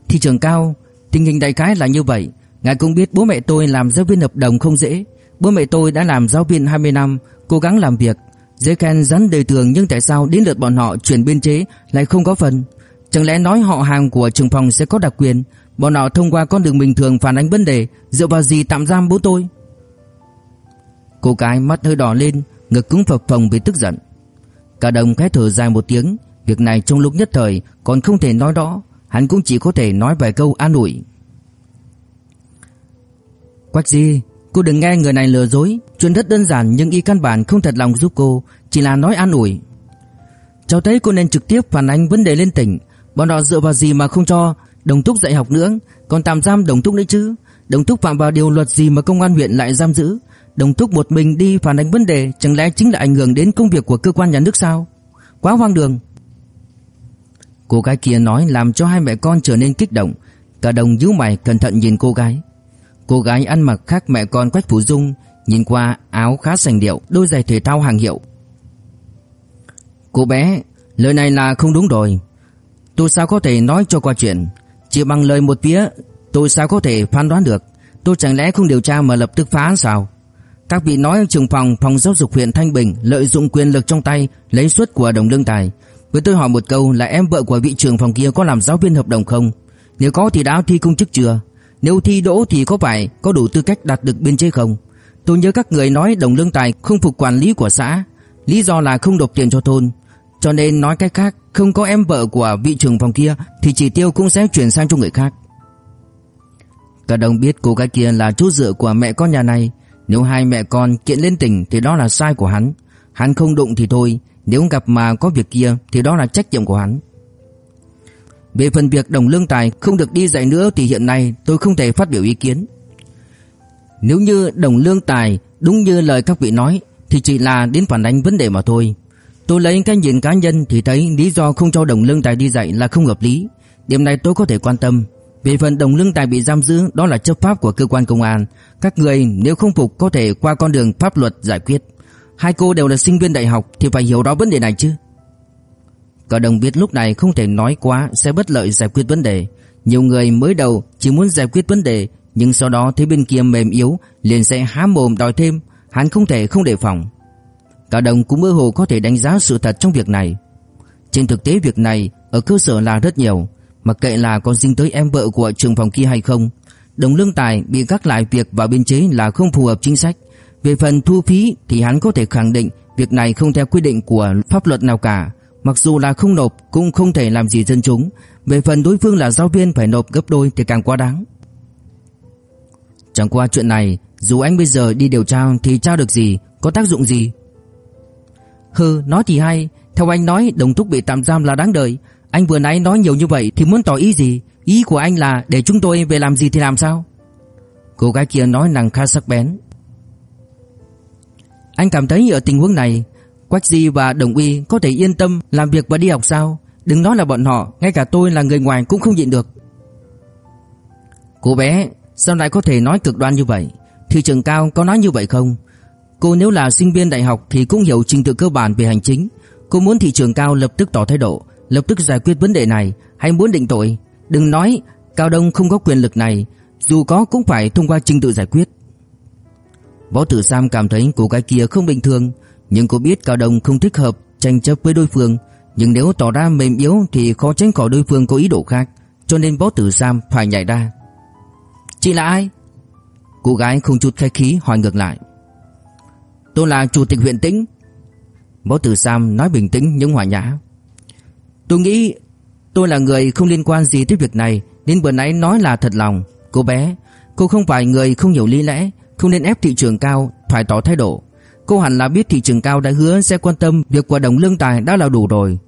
Thị trường Cao, Tình hình đại khái là như vậy. Ngài cũng biết bố mẹ tôi làm giáo viên hợp đồng không dễ. Bố mẹ tôi đã làm giáo viên 20 năm, Cố gắng làm việc. Dễ khen rắn đời tường nhưng tại sao đến lượt bọn họ chuyển biên chế lại không có phần? Chẳng lẽ nói họ hàng của trường phòng sẽ có đặc quyền? Bọn họ thông qua con đường bình thường phản ánh vấn đề, Dựa vào gì tạm giam bố tôi? Cô gái mắt hơi đỏ lên ngực cũng phập phồng vì tức giận. Cả đồng khẽ thở dài một tiếng, việc này trong lúc nhất thời còn không thể nói rõ, hắn cũng chỉ có thể nói vài câu an ủi. Quách Di, cô đừng nghe người này lừa dối, chuyện rất đơn giản nhưng y căn bản không thật lòng giúp cô, chỉ là nói an ủi. Cháu thấy cô nên trực tiếp phản ánh vấn đề lên tỉnh, bọn họ dựa vào gì mà không cho đồng thúc dạy học nữa, còn tạm giam đồng thúc nữa chứ? Đồng thúc phạm vào điều luật gì mà công an huyện lại giam giữ? Đồng thúc một mình đi phản ánh vấn đề, Chẳng lẽ chính là ảnh hưởng đến công việc của cơ quan nhà nước sao? Quá hoang đường. Cô gái kia nói làm cho hai mẹ con trở nên kích động. Cả đồng nhíu mày cẩn thận nhìn cô gái. Cô gái ăn mặc khác mẹ con Quách Phủ Dung, Nhìn qua áo khá sành điệu, Đôi giày thể thao hàng hiệu. Cô bé, Lời này là không đúng rồi. Tôi sao có thể nói cho qua chuyện? Chỉ bằng lời một phía, Tôi sao có thể phán đoán được? Tôi chẳng lẽ không điều tra mà lập tức phá sao? Các vị nói trưởng phòng phòng giáo dục huyện Thanh Bình lợi dụng quyền lực trong tay lấy suất của đồng lương tài. Với tôi hỏi một câu là em vợ của vị trưởng phòng kia có làm giáo viên hợp đồng không? Nếu có thì đã thi công chức chưa? Nếu thi đỗ thì có phải có đủ tư cách đạt được biên chế không? Tôi nhớ các người nói đồng lương tài không phục quản lý của xã, lý do là không nộp tiền cho thôn. Cho nên nói cách khác, không có em vợ của vị trưởng phòng kia thì chỉ tiêu cũng sẽ chuyển sang cho người khác. Cả đồng biết cô gái kia là chú dựa của mẹ con nhà này, nếu hai mẹ con kiện lên tỉnh thì đó là sai của hắn. Hắn không đụng thì thôi, Nếu gặp mà có việc kia thì đó là trách nhiệm của hắn. Về phần việc đồng lương tài không được đi dạy nữa Thì hiện nay tôi không thể phát biểu ý kiến. Nếu như đồng lương tài đúng như lời các vị nói Thì chỉ là đến phản ánh vấn đề mà thôi. Tôi lấy cái nhìn cá nhân thì thấy lý do không cho đồng lương tài đi dạy là không hợp lý. Điểm này tôi có thể quan tâm về phần đồng lương tài bị giam giữ, đó là chấp pháp của cơ quan công an. Các người nếu không phục có thể qua con đường pháp luật giải quyết. Hai cô đều là sinh viên đại học thì phải hiểu rõ vấn đề này chứ. Cả đồng biết lúc này không thể nói quá sẽ bất lợi giải quyết vấn đề. Nhiều người mới đầu chỉ muốn giải quyết vấn đề, nhưng sau đó thấy bên kia mềm yếu, liền sẽ há mồm đòi thêm. Hắn không thể không đề phòng. Cả đồng cũng mơ hồ có thể đánh giá sự thật trong việc này. Trên thực tế việc này ở cơ sở là rất nhiều. Mặc kệ là có dính tới em vợ của trường phòng kia hay không, Đồng lương tài bị gác lại việc vào biên chế là không phù hợp chính sách. Về phần thu phí thì hắn có thể khẳng định Việc này không theo quy định của pháp luật nào cả. Mặc dù là không nộp cũng không thể làm gì dân chúng. Về phần đối phương là giáo viên phải nộp gấp đôi thì càng quá đáng. Chẳng qua chuyện này, Dù anh bây giờ đi điều tra thì tra được gì, Có tác dụng gì? Hừ, nói thì hay. Theo anh nói, đồng thúc bị tạm giam là đáng đời. Anh vừa nãy nói nhiều như vậy thì muốn tỏ ý gì? Ý của anh là để chúng tôi về làm gì thì làm sao? Cô gái kia nói nàng khá sắc bén. Anh cảm thấy ở tình huống này, Quách Di và Đồng Uy có thể yên tâm làm việc và đi học sao? Đừng nói là bọn họ, Ngay cả tôi là người ngoài cũng không nhịn được. Cô bé, Sao lại có thể nói cực đoan như vậy? Thị trường cao có nói như vậy không? Cô nếu là sinh viên đại học Thì cũng hiểu trình tự cơ bản về hành chính. Cô muốn thị trường cao lập tức tỏ thái độ. Lập tức giải quyết vấn đề này. Hay muốn định tội. Đừng nói Cao Đông không có quyền lực này. Dù có cũng phải thông qua trình tự giải quyết. Võ Tử Sam cảm thấy cô gái kia không bình thường. Nhưng cô biết Cao Đông không thích hợp tranh chấp với đối phương. Nhưng nếu tỏ ra mềm yếu Thì khó tránh khỏi đối phương có ý đồ khác. Cho nên Võ Tử Sam phải nhảy ra. Chị là ai? Cô gái không chút khách khí hỏi ngược lại. Tôi là chủ tịch huyện Tĩnh. Võ Tử Sam nói bình tĩnh nhưng hòa nhã. Tôi nghĩ tôi là người không liên quan gì tới việc này, Nên vừa nãy nói là thật lòng. Cô bé, Cô không phải người không hiểu lý lẽ, Không nên ép thị trường cao Phải tỏ thái độ. Cô hẳn là biết thị trường cao đã hứa sẽ quan tâm Việc quả đồng lương tài đã là đủ rồi.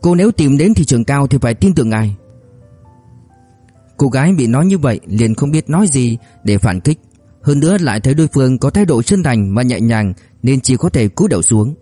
Cô nếu tìm đến thị trường cao thì phải tin tưởng ngài. Cô gái bị nói như vậy liền không biết nói gì để phản kích. Hơn nữa lại thấy đối phương có thái độ chân thành và nhẹ nhàng Nên chỉ có thể cúi đầu xuống.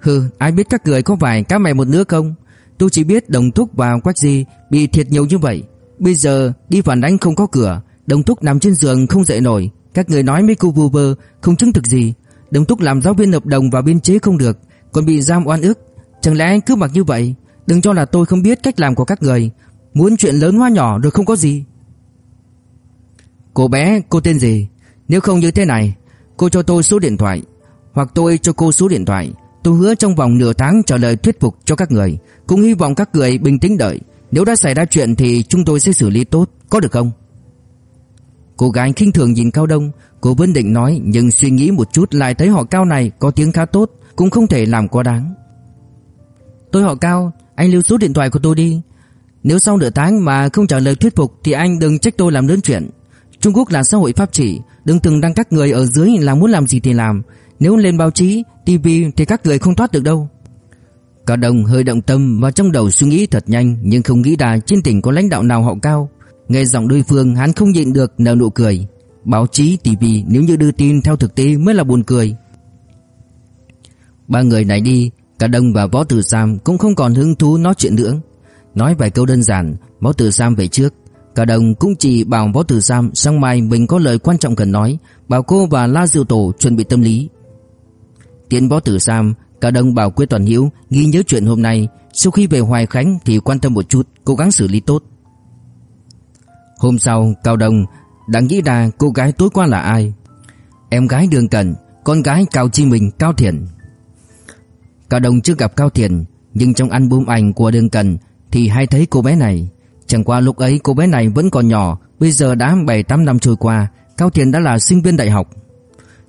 Hừ, ai biết các người có phải các mày một nữa không? Tôi chỉ biết Đồng Thúc và Quách gì bị thiệt nhiều như vậy. Bây giờ đi phản đánh không có cửa, Đồng Thúc nằm trên giường không dậy nổi. Các người nói mấy cô vu vơ không chứng thực gì. Đồng Thúc làm giáo viên hợp đồng và biên chế không được, còn bị giam oan ức. Chẳng lẽ anh cứ mặc như vậy? Đừng cho là tôi không biết cách làm của các người. Muốn chuyện lớn hoa nhỏ rồi không có gì. Cô bé, cô tên gì? Nếu không như thế này, cô cho tôi số điện thoại, hoặc tôi cho cô số điện thoại. Tôi hứa trong vòng nửa tháng trả lời thuyết phục cho các người, Cũng hy vọng các người bình tĩnh đợi. Nếu đã xảy ra chuyện thì chúng tôi sẽ xử lý tốt, Có được không? Cô gái khinh thường nhìn Cao Đông. Cô vẫn định nói, nhưng suy nghĩ một chút Lại thấy họ Cao này có tiếng khá tốt, Cũng không thể làm quá đáng. Tôi họ Cao, Anh lưu số điện thoại của tôi đi. Nếu sau nửa tháng mà không trả lời thuyết phục Thì anh đừng trách tôi làm lớn chuyện. Trung Quốc là xã hội pháp trị, Đừng từng đăng các người ở dưới là muốn làm gì thì làm nếu lên báo chí, TV thì các người không thoát được đâu. Cả đồng hơi động tâm và trong đầu suy nghĩ thật nhanh nhưng không nghĩ ra trên tỉnh có lãnh đạo nào họ cao. Nghe giọng đối phương hắn không nhịn được nở nụ cười. Báo chí, TV nếu như đưa tin theo thực tế mới là buồn cười. Ba người này đi, cả đồng và Võ Tử Sam cũng không còn hứng thú nói chuyện nữa. Nói vài câu đơn giản, Võ Tử Sam về trước. Cả đồng cũng chỉ bảo Võ Tử Sam sáng mai mình có lời quan trọng cần nói, bảo cô và La Diệu Tổ chuẩn bị tâm lý. Tiến võ tử Sam, Cao Đông bảo Quế Toàn Hiếu ghi nhớ chuyện hôm nay, sau khi về Hoài Khánh thì quan tâm một chút, cố gắng xử lý tốt. Hôm sau, Cao Đông đã nghĩ ra cô gái tối qua là ai. Em gái Đường Cẩn, con gái Cao Chi Minh, Cao Thiện Cao Đông chưa gặp Cao Thiện nhưng trong album ảnh của Đường Cẩn thì hay thấy cô bé này. Chẳng qua lúc ấy cô bé này vẫn còn nhỏ, bây giờ đã 7-8 năm trôi qua, Cao Thiện đã là sinh viên đại học.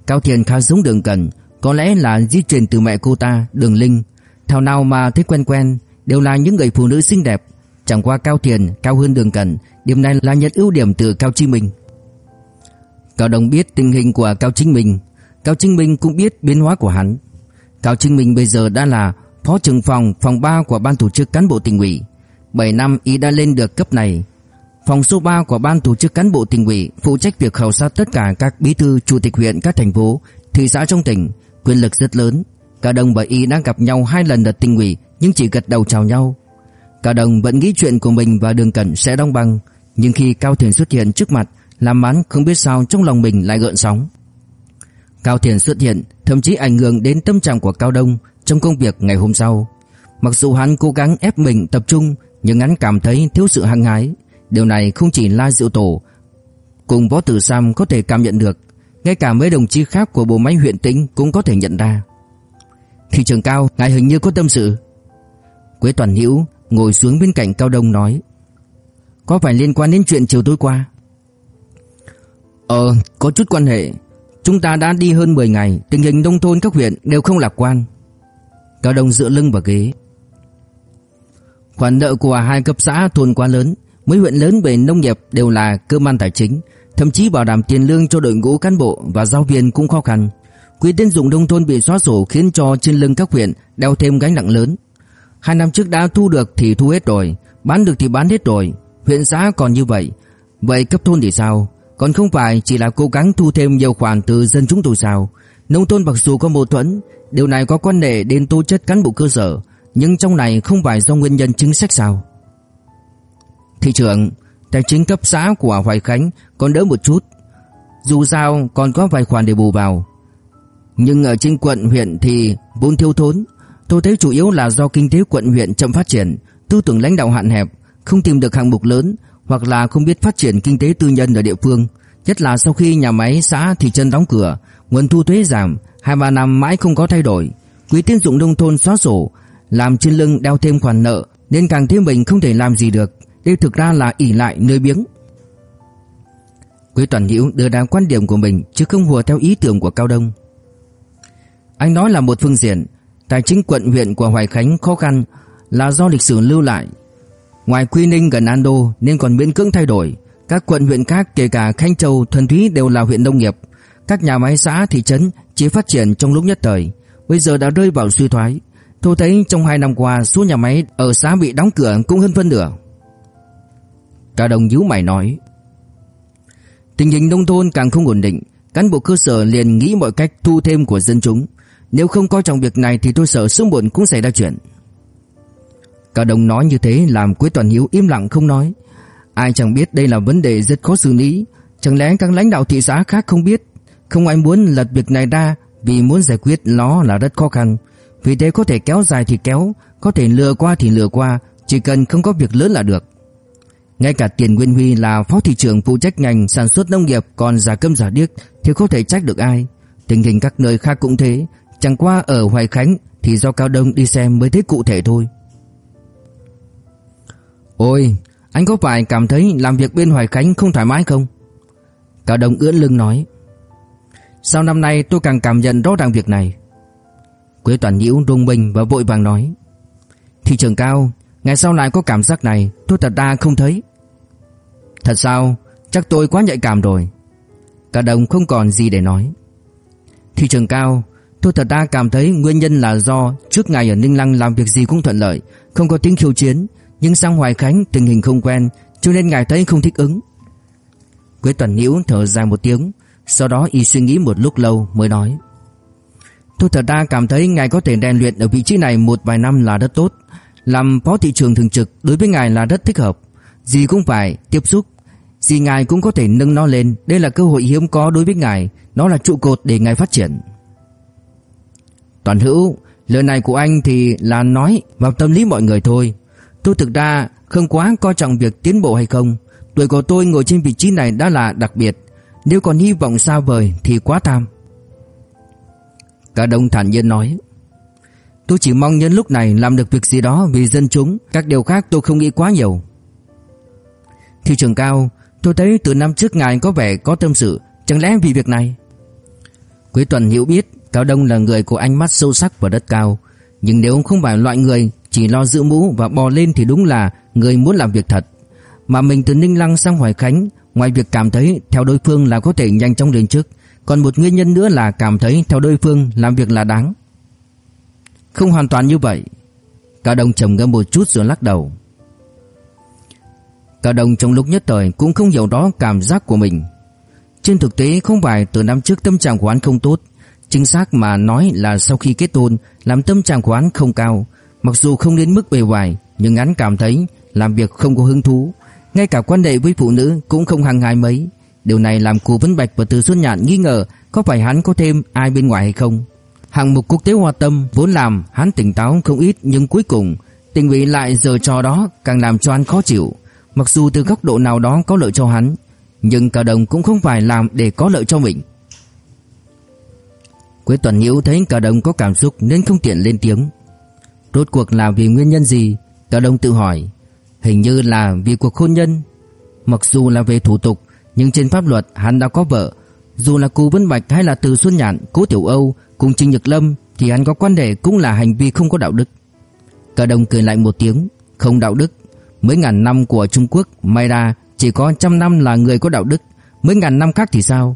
Cao Thiện khá giống Đường Cẩn, có lẽ là di truyền từ mẹ cô ta Đường Linh. Thảo nào mà thấy quen quen Đều là những người phụ nữ xinh đẹp. Chẳng qua Cao Thiền cao hơn Đường cần Điểm này là nhận ưu điểm từ Cao chí Minh. Cao Đồng biết tình hình của Cao Chính Minh. Cao Chính Minh cũng biết biến hóa của hắn. Cao Chính Minh bây giờ đã là Phó trưởng phòng phòng 3 của ban tổ chức cán bộ tỉnh ủy. 7 năm ý đã lên được cấp này. Phòng số 3 của ban tổ chức cán bộ tỉnh ủy phụ trách việc khảo sát tất cả các bí thư chủ tịch huyện các thành phố, thị xã trong tỉnh, quyền lực rất lớn. Cao đồng và y đã gặp nhau hai lần ở tinh ủy nhưng chỉ gật đầu chào nhau. Cao đồng vẫn nghĩ chuyện của mình và Đường Cẩn sẽ đong bằng, nhưng khi Cao Thiền xuất hiện trước mặt, làm mán không biết sao trong lòng mình lại gợn sóng. Cao Thiền xuất hiện thậm chí ảnh hưởng đến tâm trạng của Cao Đông trong công việc ngày hôm sau. Mặc dù hắn cố gắng ép mình tập trung, nhưng hắn cảm thấy thiếu sự hăng hái. Điều này không chỉ La Diệu Tổ cùng Võ Tử Sam có thể cảm nhận được, ngay cả mấy đồng chí khác của bộ máy huyện tỉnh cũng có thể nhận ra. Thị trường cao, ngài hình như có tâm sự. Quế Toàn Hữu ngồi xuống bên cạnh Cao Đông nói: "Có phải liên quan đến chuyện chiều tối qua?" "Ờ, có chút quan hệ. Chúng ta đã đi hơn 10 ngày, tình hình nông thôn các huyện đều không lạc quan." Cao Đông dựa lưng vào ghế. Khoản nợ của hai cấp xã thôn quá lớn, Mấy huyện lớn về nông nghiệp đều là cơ man tài chính, thậm chí bảo đảm tiền lương cho đội ngũ cán bộ và giáo viên cũng khó khăn. Quỹ tín dụng nông thôn bị xóa sổ khiến cho trên lưng các huyện đeo thêm gánh nặng lớn. Hai năm trước đã thu được thì thu hết rồi, bán được thì bán hết rồi, huyện xã còn như vậy. Vậy cấp thôn thì sao? Còn không phải chỉ là cố gắng thu thêm nhiều khoản từ dân chúng tôi sao? Nông thôn mặc dù có mâu thuẫn, điều này có quan hệ đến tố chất cán bộ cơ sở, nhưng trong này không phải do nguyên nhân chính sách sao? Thị trưởng, tài chính cấp xã của Hoài Khánh còn đỡ một chút. Dù sao còn có vài khoản để bù vào. Nhưng ở trên quận huyện thì vốn thiếu thốn. Tôi thấy chủ yếu là do kinh tế quận huyện chậm phát triển, tư tưởng lãnh đạo hạn hẹp, không tìm được hạng mục lớn hoặc là không biết phát triển kinh tế tư nhân ở địa phương. Nhất là sau khi nhà máy xã thị trấn đóng cửa, nguồn thu thuế giảm, hai ba năm mãi không có thay đổi. Quỹ tín dụng nông thôn xóa sổ, làm trên lưng đeo thêm khoản nợ nên càng thêm mình không thể làm gì được. Đây thực ra là ỉ lại nơi biếng. Quế Toàn Hữu đưa ra quan điểm của mình chứ không hùa theo ý tưởng của Cao Đông. Anh nói là một phương diện, tài chính quận huyện của Hoài Khánh khó khăn là do lịch sử lưu lại. Ngoài Quy Ninh gần An Đô nên còn miễn cưỡng thay đổi, các quận huyện khác kể cả Khánh Châu, Thuần Thúy đều là huyện nông nghiệp. Các nhà máy xã, thị trấn chỉ phát triển trong lúc nhất thời, bây giờ đã rơi vào suy thoái. Tôi thấy trong 2 năm qua số nhà máy ở xã bị đóng cửa cũng hơn phân nửa. Cả đồng nhíu mày nói. Tình hình nông thôn càng không ổn định, cán bộ cơ sở liền nghĩ mọi cách thu thêm của dân chúng. Nếu không coi trọng việc này thì tôi sợ sớm muộn cũng xảy ra chuyện. Cả đồng nói như thế làm Quế Toàn Hiếu im lặng không nói. Ai chẳng biết đây là vấn đề rất khó xử lý. Chẳng lẽ các lãnh đạo thị xã khác không biết? Không ai muốn lật việc này ra vì muốn giải quyết nó là rất khó khăn. Vì thế có thể kéo dài thì kéo, có thể lừa qua thì lừa qua, chỉ cần không có việc lớn là được. Ngay cả Tiền Nguyên Huy là phó thị trưởng phụ trách ngành sản xuất nông nghiệp còn giả câm giả điếc thì không thể trách được ai. Tình hình các nơi khác cũng thế, chẳng qua ở Hoài Khánh thì do Cao Đông đi xem mới thấy cụ thể thôi. Ôi, anh có phải cảm thấy làm việc bên Hoài Khánh không thoải mái không? Cao Đông ưỡn lưng nói. Sau năm nay tôi càng cảm nhận rõ ràng việc này. Quế Toàn Nhiễu rung mình và vội vàng nói. Thị trường cao, ngày sau lại có cảm giác này, tôi thật ra không thấy. Thật sao? Chắc tôi quá nhạy cảm rồi. Cả đồng không còn gì để nói. Thị trường cao, tôi thật ra cảm thấy nguyên nhân là do trước ngày ở Ninh Lăng làm việc gì cũng thuận lợi, không có tính khiêu chiến, nhưng sang Hoài Khánh tình hình không quen, cho nên ngài thấy không thích ứng. Quế Toàn hiễu thở dài một tiếng, sau đó y suy nghĩ một lúc lâu mới nói. Tôi thật ra cảm thấy ngài có thể rèn luyện ở vị trí này một vài năm là rất tốt. Làm phó thị trường thường trực đối với ngài là rất thích hợp. Gì cũng phải tiếp xúc. Gì ngài cũng có thể nâng nó lên. Đây là cơ hội hiếm có đối với ngài. Nó là trụ cột để ngài phát triển. Toàn hữu, Lời này của anh thì là nói Vào tâm lý mọi người thôi. Tôi thực ra không quá coi trọng việc tiến bộ hay không. Tuổi của tôi ngồi trên vị trí này đã là đặc biệt. Nếu còn hy vọng xa vời thì quá tham. Cả đông thản nhiên nói, Tôi chỉ mong nhân lúc này làm được việc gì đó vì dân chúng. Các điều khác tôi không nghĩ quá nhiều. Thị trường cao, Tôi thấy từ năm trước ngài có vẻ có tâm sự. Chẳng lẽ vì việc này? Quý Tuần hiểu biết Cao Đông là người có ánh mắt sâu sắc và đất cao. Nhưng nếu không phải loại người Chỉ lo giữ mũ và bò lên thì đúng là Người muốn làm việc thật. Mà mình từ Ninh Lăng sang Hoài Khánh, Ngoài việc cảm thấy theo đối phương là có thể nhanh chóng lên trước, Còn một nguyên nhân nữa là cảm thấy theo đối phương làm việc là đáng. Không hoàn toàn như vậy. Cao Đông trầm ngâm một chút rồi lắc đầu. Cả đồng trong lúc nhất thời cũng không hiểu rõ cảm giác của mình. Trên thực tế không phải từ năm trước tâm trạng của hắn không tốt, chính xác mà nói là sau khi kết hôn làm tâm trạng của hắn không cao, mặc dù không đến mức bề ngoài, nhưng hắn cảm thấy làm việc không có hứng thú, ngay cả quan hệ với phụ nữ cũng không hăng hái mấy. Điều này làm cô Vân Bạch và Từ Xuân Nhạn nghi ngờ có phải hắn có thêm ai bên ngoài hay không. Hạng mục quốc tế Hoa Tâm vốn làm hắn tỉnh táo không ít nhưng cuối cùng tình vị lại giờ trò đó càng làm cho hắn khó chịu. Mặc dù từ góc độ nào đó có lợi cho hắn, Nhưng cả đồng cũng không phải làm để có lợi cho mình. Quế Tuần Nhiễu thấy cả đồng có cảm xúc nên không tiện lên tiếng. Rốt cuộc là vì nguyên nhân gì? Cả đồng tự hỏi. Hình như là vì cuộc hôn nhân. Mặc dù là về thủ tục, Nhưng trên pháp luật hắn đã có vợ. Dù là Cù Vân Bạch hay là Từ Xuân Nhạn, Cố Tiểu Âu cùng Trình Nhật Lâm Thì hắn có quan hệ cũng là hành vi không có đạo đức. Cả đồng cười lại một tiếng, Không đạo đức. Mấy ngàn năm của Trung Quốc may ra chỉ có trăm năm là người có đạo đức, mấy ngàn năm khác thì sao?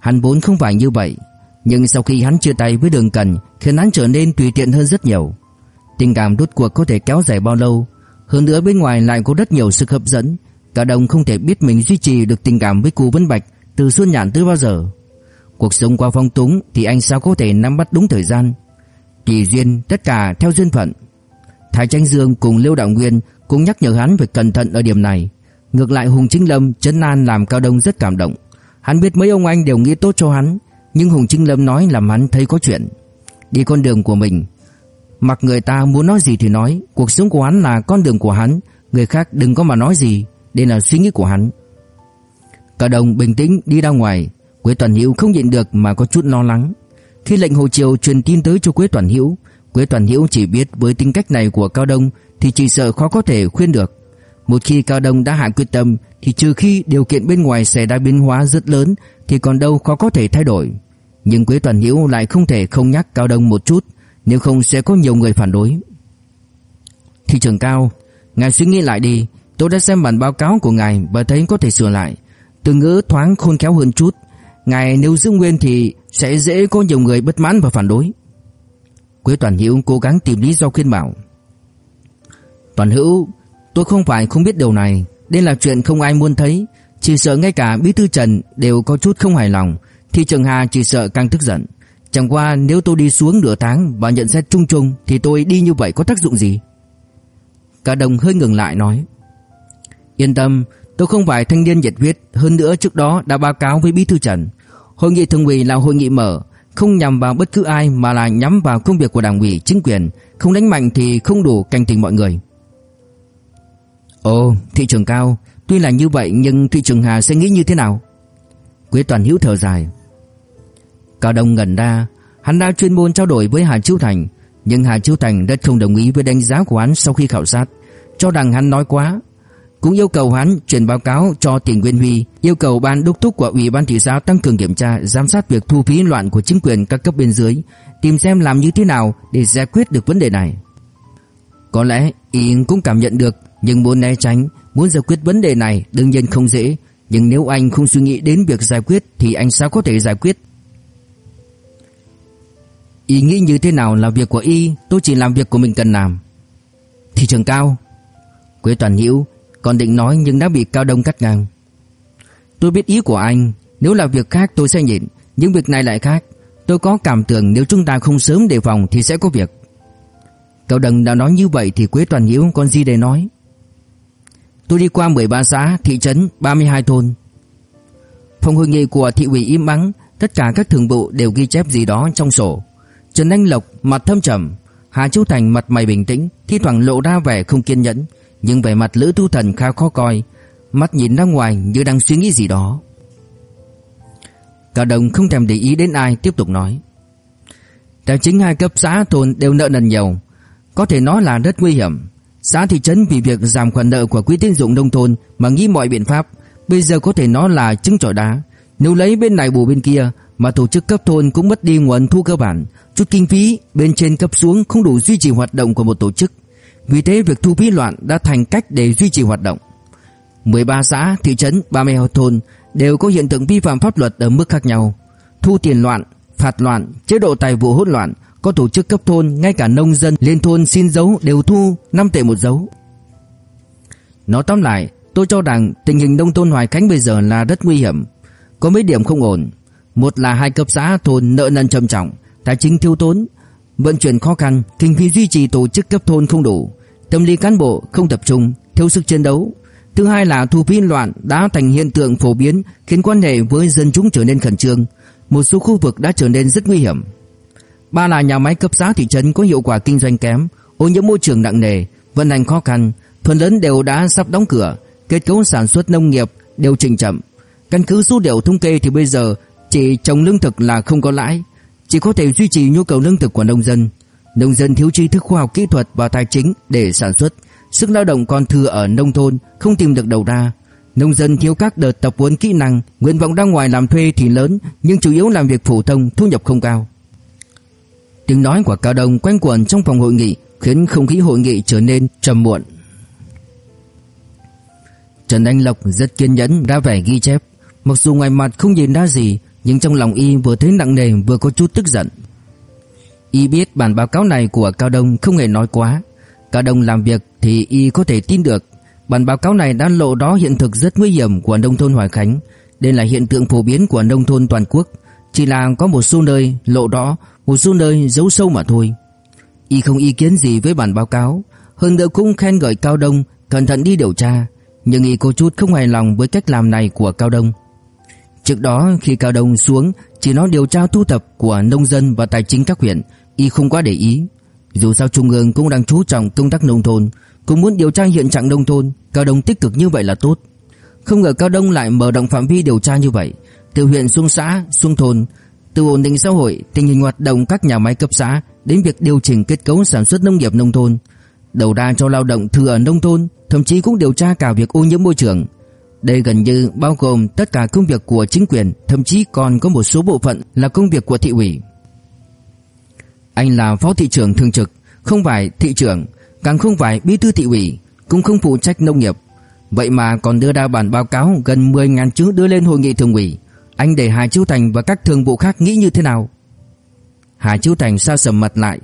Hắn vốn không phải như vậy, nhưng sau khi hắn chia tay với Đường Cần, khiến hắn trở nên tùy tiện hơn rất nhiều. Tình cảm đốt cuộc có thể kéo dài bao lâu, hơn nữa bên ngoài lại có rất nhiều sức hấp dẫn, cả đồng không thể biết mình duy trì được tình cảm với cô Vân Bạch từ xuân nhạn tới bao giờ. Cuộc sống qua phong túng thì anh sao có thể nắm bắt đúng thời gian? Kỳ duyên tất cả theo duyên phận. Thái Tranh Dương cùng Liêu Đạo Nguyên cũng nhắc nhở hắn phải cẩn thận ở điểm này. Ngược lại Hùng Chính Lâm chấn an làm Cao Đông rất cảm động. Hắn biết mấy ông anh đều nghĩ tốt cho hắn, nhưng Hùng Chính Lâm nói làm hắn thấy có chuyện. Đi con đường của mình, mặc người ta muốn nói gì thì nói, cuộc sống của hắn là con đường của hắn, người khác đừng có mà nói gì, đây là suy nghĩ của hắn. Cao Đông bình tĩnh đi ra ngoài, Quế Toàn Hữu không nhịn được mà có chút lo lắng. Khi lệnh Hồ Triều truyền tin tới cho Quế Toàn Hữu, Quế Toàn Hiễu chỉ biết với tính cách này của Cao Đông thì chỉ sợ khó có thể khuyên được. Một khi Cao Đông đã hạ quyết tâm thì trừ khi điều kiện bên ngoài xảy ra biến hóa rất lớn thì còn đâu khó có thể thay đổi. Nhưng Quế Toàn Hiễu lại không thể không nhắc Cao Đông một chút, nếu không sẽ có nhiều người phản đối. Thị trường cao, ngài suy nghĩ lại đi, tôi đã xem bản báo cáo của ngài và thấy có thể sửa lại. Từ ngữ thoáng khôn khéo hơn chút, ngài nếu giữ nguyên thì sẽ dễ có nhiều người bất mãn và phản đối. Quế Toàn Hữu cố gắng tìm lý do khuyên bảo. Toàn Hữu, tôi không phải không biết điều này, đây là chuyện không ai muốn thấy, chỉ sợ ngay cả Bí thư Trần đều có chút không hài lòng, thì Trường Hà chỉ sợ càng tức giận. Chẳng qua nếu tôi đi xuống nửa tháng và nhận xét chung chung thì tôi đi như vậy có tác dụng gì? Cả đồng hơi ngừng lại nói. Yên tâm, tôi không phải thanh niên nhiệt huyết, hơn nữa trước đó đã báo cáo với Bí thư Trần. Hội nghị thường ủy là hội nghị mở, không nhằm vào bất cứ ai mà là nhắm vào công việc của đảng ủy, chính quyền, không đánh mạnh thì không đủ cảnh tình mọi người. Ồ, thị trường cao, tuy là như vậy nhưng thị trường Hà sẽ nghĩ như thế nào? Quế Toàn Hữu thở dài. Cao Đông ngẩn ra, hắn đã chuyên môn trao đổi với Hà Chiêu Thành, nhưng Hà Chiêu Thành rất không đồng ý với đánh giá của hắn sau khi khảo sát, cho rằng hắn nói quá. Cũng yêu cầu hắn chuyển báo cáo cho tỉnh Nguyên Huy, yêu cầu ban đốc thúc của Ủy ban thị xã tăng cường kiểm tra, giám sát việc thu phí loạn của chính quyền các cấp bên dưới, tìm xem làm như thế nào để giải quyết được vấn đề này. Có lẽ y cũng cảm nhận được, nhưng muốn né tránh, muốn giải quyết vấn đề này đương nhiên không dễ, nhưng nếu anh không suy nghĩ đến việc giải quyết thì anh sao có thể giải quyết? Y nghĩ như thế nào là việc của y, tôi chỉ làm việc của mình cần làm. Thị trường cao. Quế Toàn Hữu còn định nói nhưng đã bị Cao Đông cắt ngang. Tôi biết ý của anh, nếu là việc khác tôi sẽ nhịn, nhưng việc này lại khác. Tôi có cảm tưởng nếu chúng ta không sớm đề phòng thì sẽ có việc. Cao Đông đã nói như vậy thì Quế Toàn hiếu còn gì để nói. Tôi đi qua 13 xã, thị trấn, 32 thôn. Phòng hội nghị của thị ủy im ắng, tất cả các thường vụ đều ghi chép gì đó trong sổ. Trần Anh Lộc mặt thâm trầm, Hà Châu Thành mặt mày bình tĩnh, thi thoảng lộ ra vẻ không kiên nhẫn, nhưng vẻ mặt Lữ Tu Thần khá khó coi, mắt nhìn ra ngoài như đang suy nghĩ gì đó. Cả đồng không thèm để ý đến ai tiếp tục nói. Tài chính hai cấp xã thôn đều nợ nần nhiều, có thể nói là rất nguy hiểm. Xã thị trấn vì việc giảm khoản nợ của quỹ tín dụng nông thôn mà nghĩ mọi biện pháp, bây giờ có thể nói là trứng trọi đá. Nếu lấy bên này bù bên kia mà tổ chức cấp thôn cũng mất đi nguồn thu cơ bản, chút kinh phí bên trên cấp xuống không đủ duy trì hoạt động của một tổ chức. Vì thế việc thu phí loạn đã thành cách để duy trì hoạt động. 13 xã, thị trấn, 32 thôn đều có hiện tượng vi phạm pháp luật ở mức khác nhau. Thu tiền loạn, phạt loạn, chế độ tài vụ hỗn loạn, có tổ chức cấp thôn, ngay cả nông dân lên thôn xin dấu đều thu 5 tệ một dấu. Nói tóm lại, tôi cho rằng tình hình nông thôn Hoài Khánh bây giờ là rất nguy hiểm. Có mấy điểm không ổn. Một là hai cấp xã thôn nợ nần trầm trọng, tài chính thiếu tốn, vận chuyển khó khăn, kinh phí duy trì tổ chức cấp thôn không đủ, tâm lý cán bộ không tập trung, thiếu sức chiến đấu. Thứ hai là thu phí loạn đã thành hiện tượng phổ biến, khiến quan hệ với dân chúng trở nên khẩn trương, một số khu vực đã trở nên rất nguy hiểm. Ba là nhà máy cấp xã thị trấn có hiệu quả kinh doanh kém, ô nhiễm môi trường nặng nề, vận hành khó khăn, phần lớn đều đã sắp đóng cửa, kết cấu sản xuất nông nghiệp đều chỉnh chậm. Căn cứ số liệu thống kê thì bây giờ chỉ trồng lương thực là không có lãi, chỉ có thể duy trì nhu cầu lương thực của nông dân. Nông dân thiếu tri thức khoa học kỹ thuật và tài chính để sản xuất, sức lao động còn thừa ở nông thôn, không tìm được đầu ra. Nông dân thiếu các đợt tập huấn kỹ năng, nguyện vọng ra ngoài làm thuê thì lớn, nhưng chủ yếu làm việc phổ thông, thu nhập không cao. Tiếng nói của Cao Đông quanh quẩn trong phòng hội nghị khiến không khí hội nghị trở nên trầm muộn. Trần Anh Lộc rất kiên nhẫn ra vẻ ghi chép Mặc dù ngoài mặt không nhìn ra gì Nhưng trong lòng y vừa thấy nặng nề vừa có chút tức giận Y biết bản báo cáo này của Cao Đông không hề nói quá. Cao Đông làm việc thì y có thể tin được. Bản báo cáo này đã lộ đó hiện thực rất nguy hiểm của nông thôn Hoài Khánh Đây là hiện tượng phổ biến của nông thôn toàn quốc. Chỉ là có một số nơi lộ đó Một số nơi giấu sâu mà thôi. Y không ý kiến gì với bản báo cáo. Hơn nữa cũng khen gợi Cao Đông, Cẩn thận đi điều tra. Nhưng Y có chút không hài lòng với cách làm này của Cao Đông. Trước đó, khi Cao Đông xuống, Chỉ nói điều tra thu thập của nông dân và tài chính các huyện Y không quá để ý. Dù sao Trung ương cũng đang chú trọng công tác nông thôn Cũng muốn điều tra hiện trạng nông thôn Cao Đông tích cực như vậy là tốt. Không ngờ Cao Đông lại mở rộng phạm vi điều tra như vậy Từ huyện xuống xã, xuống thôn. Từ ổn định xã hội, tình hình hoạt động các nhà máy cấp xã Đến việc điều chỉnh kết cấu sản xuất nông nghiệp nông thôn. Đầu ra cho lao động thừa ở nông thôn Thậm chí cũng điều tra cả việc ô nhiễm môi trường. Đây gần như bao gồm tất cả công việc của chính quyền, thậm chí còn có một số bộ phận là công việc của thị ủy. Anh là phó thị trưởng thường trực, không phải thị trưởng, càng không phải bí thư thị ủy, cũng không phụ trách nông nghiệp. Vậy mà còn đưa ra bản báo cáo gần 10.000 chữ đưa lên hội nghị thường ủy. Anh để Hà Chiếu Thành và các thường vụ khác nghĩ như thế nào? Hà Chiếu Thành sa sầm mặt lại,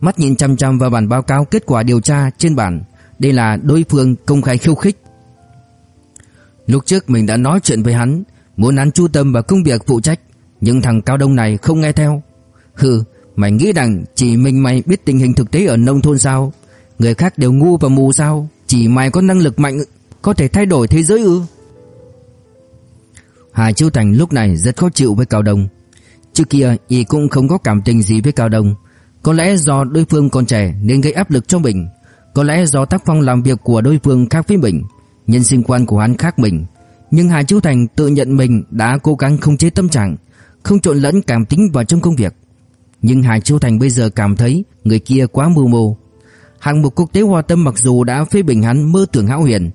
mắt nhìn chăm chăm vào bản báo cáo kết quả điều tra trên bản. Đây là đối phương công khai khiêu khích. Lúc trước mình đã nói chuyện với hắn, muốn hắn chú tâm vào công việc phụ trách, nhưng thằng Cao Đông này không nghe theo. Hừ, mày nghĩ rằng chỉ mình mày biết tình hình thực tế ở nông thôn sao? Người khác đều ngu và mù sao? Chỉ mày có năng lực mạnh có thể thay đổi thế giới ư? Hà Chiêu Thành lúc này rất khó chịu với Cao Đông. Trước kia, y cũng không có cảm tình gì với Cao Đông. Có lẽ do đối phương còn trẻ nên gây áp lực cho mình. Có lẽ do tác phong làm việc của đối phương khác với mình. Nhân sinh quan của hắn khác mình Nhưng Hà Chiêu Thành tự nhận mình đã cố gắng không chế tâm trạng, Không trộn lẫn cảm tính vào trong công việc nhưng Hà châu Thành bây giờ cảm thấy Người kia quá mưu mô. Hạng mục quốc tế Hoa Tâm mặc dù đã phê bình hắn mơ tưởng hão huyền,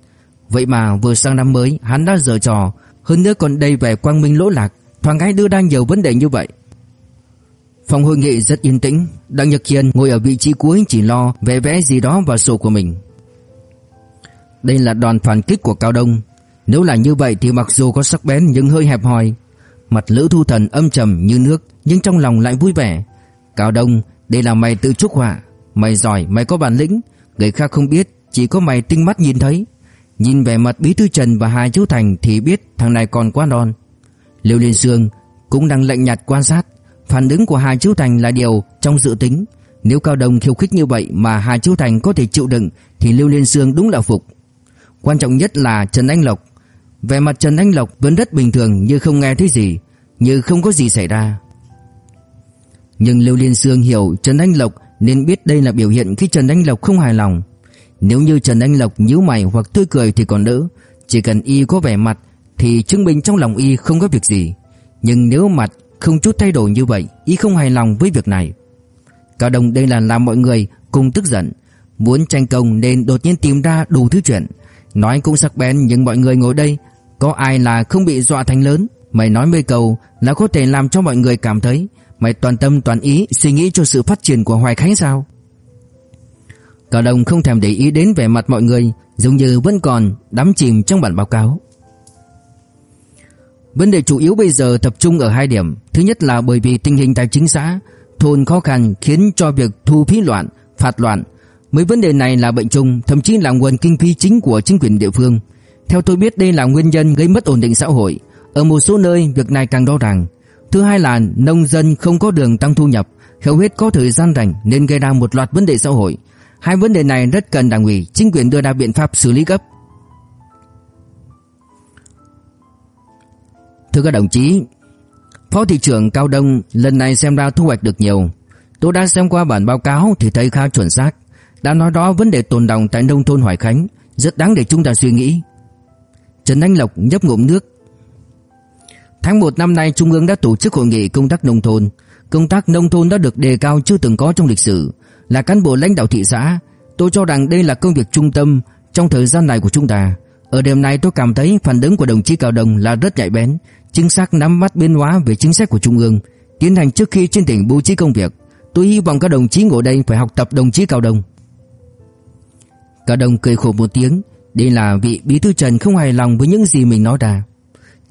Vậy mà vừa sang năm mới, hắn đã dở trò. Hơn nữa còn đầy vẻ quang minh lỗ lạc, Thoáng gái đưa ra nhiều vấn đề như vậy. Phòng hội nghị rất yên tĩnh, Đặng Nhật kiên ngồi ở vị trí cuối chỉ lo vẽ vẽ gì đó vào sổ của mình. Đây là đòn phản kích của Cao Đông. Nếu là như vậy thì mặc dù có sắc bén nhưng hơi hẹp hòi, Mặt Lữ Thu Thần âm trầm như nước, Nhưng trong lòng lại vui vẻ. Cao Đông, đây là mày tự trúc họa. Mày giỏi, mày có bản lĩnh. Người khác không biết, chỉ có mày tinh mắt nhìn thấy. Nhìn vẻ mặt Bí Thư Trần và Hà Chiếu Thành Thì biết thằng này còn quá non. Liêu Liên Sương cũng đang lạnh nhạt quan sát. Phản ứng của Hà Chiếu Thành là điều trong dự tính. Nếu Cao Đông khiêu khích như vậy Mà Hà Chiếu Thành có thể chịu đựng, Thì Liêu Liên Sương đúng là phục. Quan trọng nhất là Trần Anh Lộc. Về mặt Trần Anh Lộc vẫn rất bình thường, như không nghe thấy gì, Như không có gì xảy ra. Nhưng Lưu Liên Sương hiểu Trần Anh Lộc nên biết đây là biểu hiện khi Trần Anh Lộc không hài lòng. Nếu như Trần Anh Lộc nhíu mày hoặc tươi cười thì còn đỡ. Chỉ cần y có vẻ mặt thì chứng minh trong lòng y không có việc gì. Nhưng nếu mặt không chút thay đổi như vậy, Y không hài lòng với việc này. Cao Đông đây là làm mọi người cùng tức giận. Muốn tranh công nên đột nhiên tìm ra đủ thứ chuyện. Nói cũng sắc bén nhưng mọi người ngồi đây, Có ai là không bị dọa thành lớn? Mày nói mấy câu là có thể làm cho mọi người cảm thấy. Mày toàn tâm toàn ý suy nghĩ cho sự phát triển của Hoài Khánh sao Cả đồng không thèm để ý đến vẻ mặt mọi người Giống như vẫn còn đắm chìm trong bản báo cáo Vấn đề chủ yếu bây giờ tập trung ở hai điểm Thứ nhất là bởi vì tình hình tài chính xã Thôn khó khăn khiến cho việc thu phí loạn, phạt loạn Mấy vấn đề này là bệnh chung, thậm chí là nguồn kinh phí chính của chính quyền địa phương. Theo tôi biết đây là nguyên nhân gây mất ổn định xã hội. Ở một số nơi việc này càng rõ ràng. Thứ hai là nông dân không có đường tăng thu nhập, hầu hết có thời gian rảnh nên gây ra một loạt vấn đề xã hội. Hai vấn đề này rất cần đảng ủy, chính quyền đưa ra biện pháp xử lý gấp. Thưa các đồng chí, Phó thị trưởng Cao Đông lần này xem ra thu hoạch được nhiều. Tôi đã xem qua bản báo cáo thì thấy khá chuẩn xác. Đã nói đó vấn đề tồn đồng tại nông thôn Hoài Khánh Rất đáng để chúng ta suy nghĩ Trần Anh Lộc nhấp ngụm nước Tháng 1 năm nay, Trung ương đã tổ chức hội nghị công tác nông thôn. Công tác nông thôn đã được đề cao chưa từng có trong lịch sử. Là cán bộ lãnh đạo thị xã, Tôi cho rằng đây là công việc trung tâm Trong thời gian này của chúng ta. Ở đêm nay, tôi cảm thấy phản ứng của đồng chí Cao Đồng là rất nhạy bén, Chính xác nắm bắt biến hóa về chính sách của Trung ương, Tiến hành trước khi trên tỉnh bố trí công việc. Tôi hy vọng các đồng chí ngồi đây phải học tập đồng chí Cao Đồng. Cao đồng cười khổ một tiếng, Đây là vị bí thư Trần không hài lòng với những gì mình nói ra.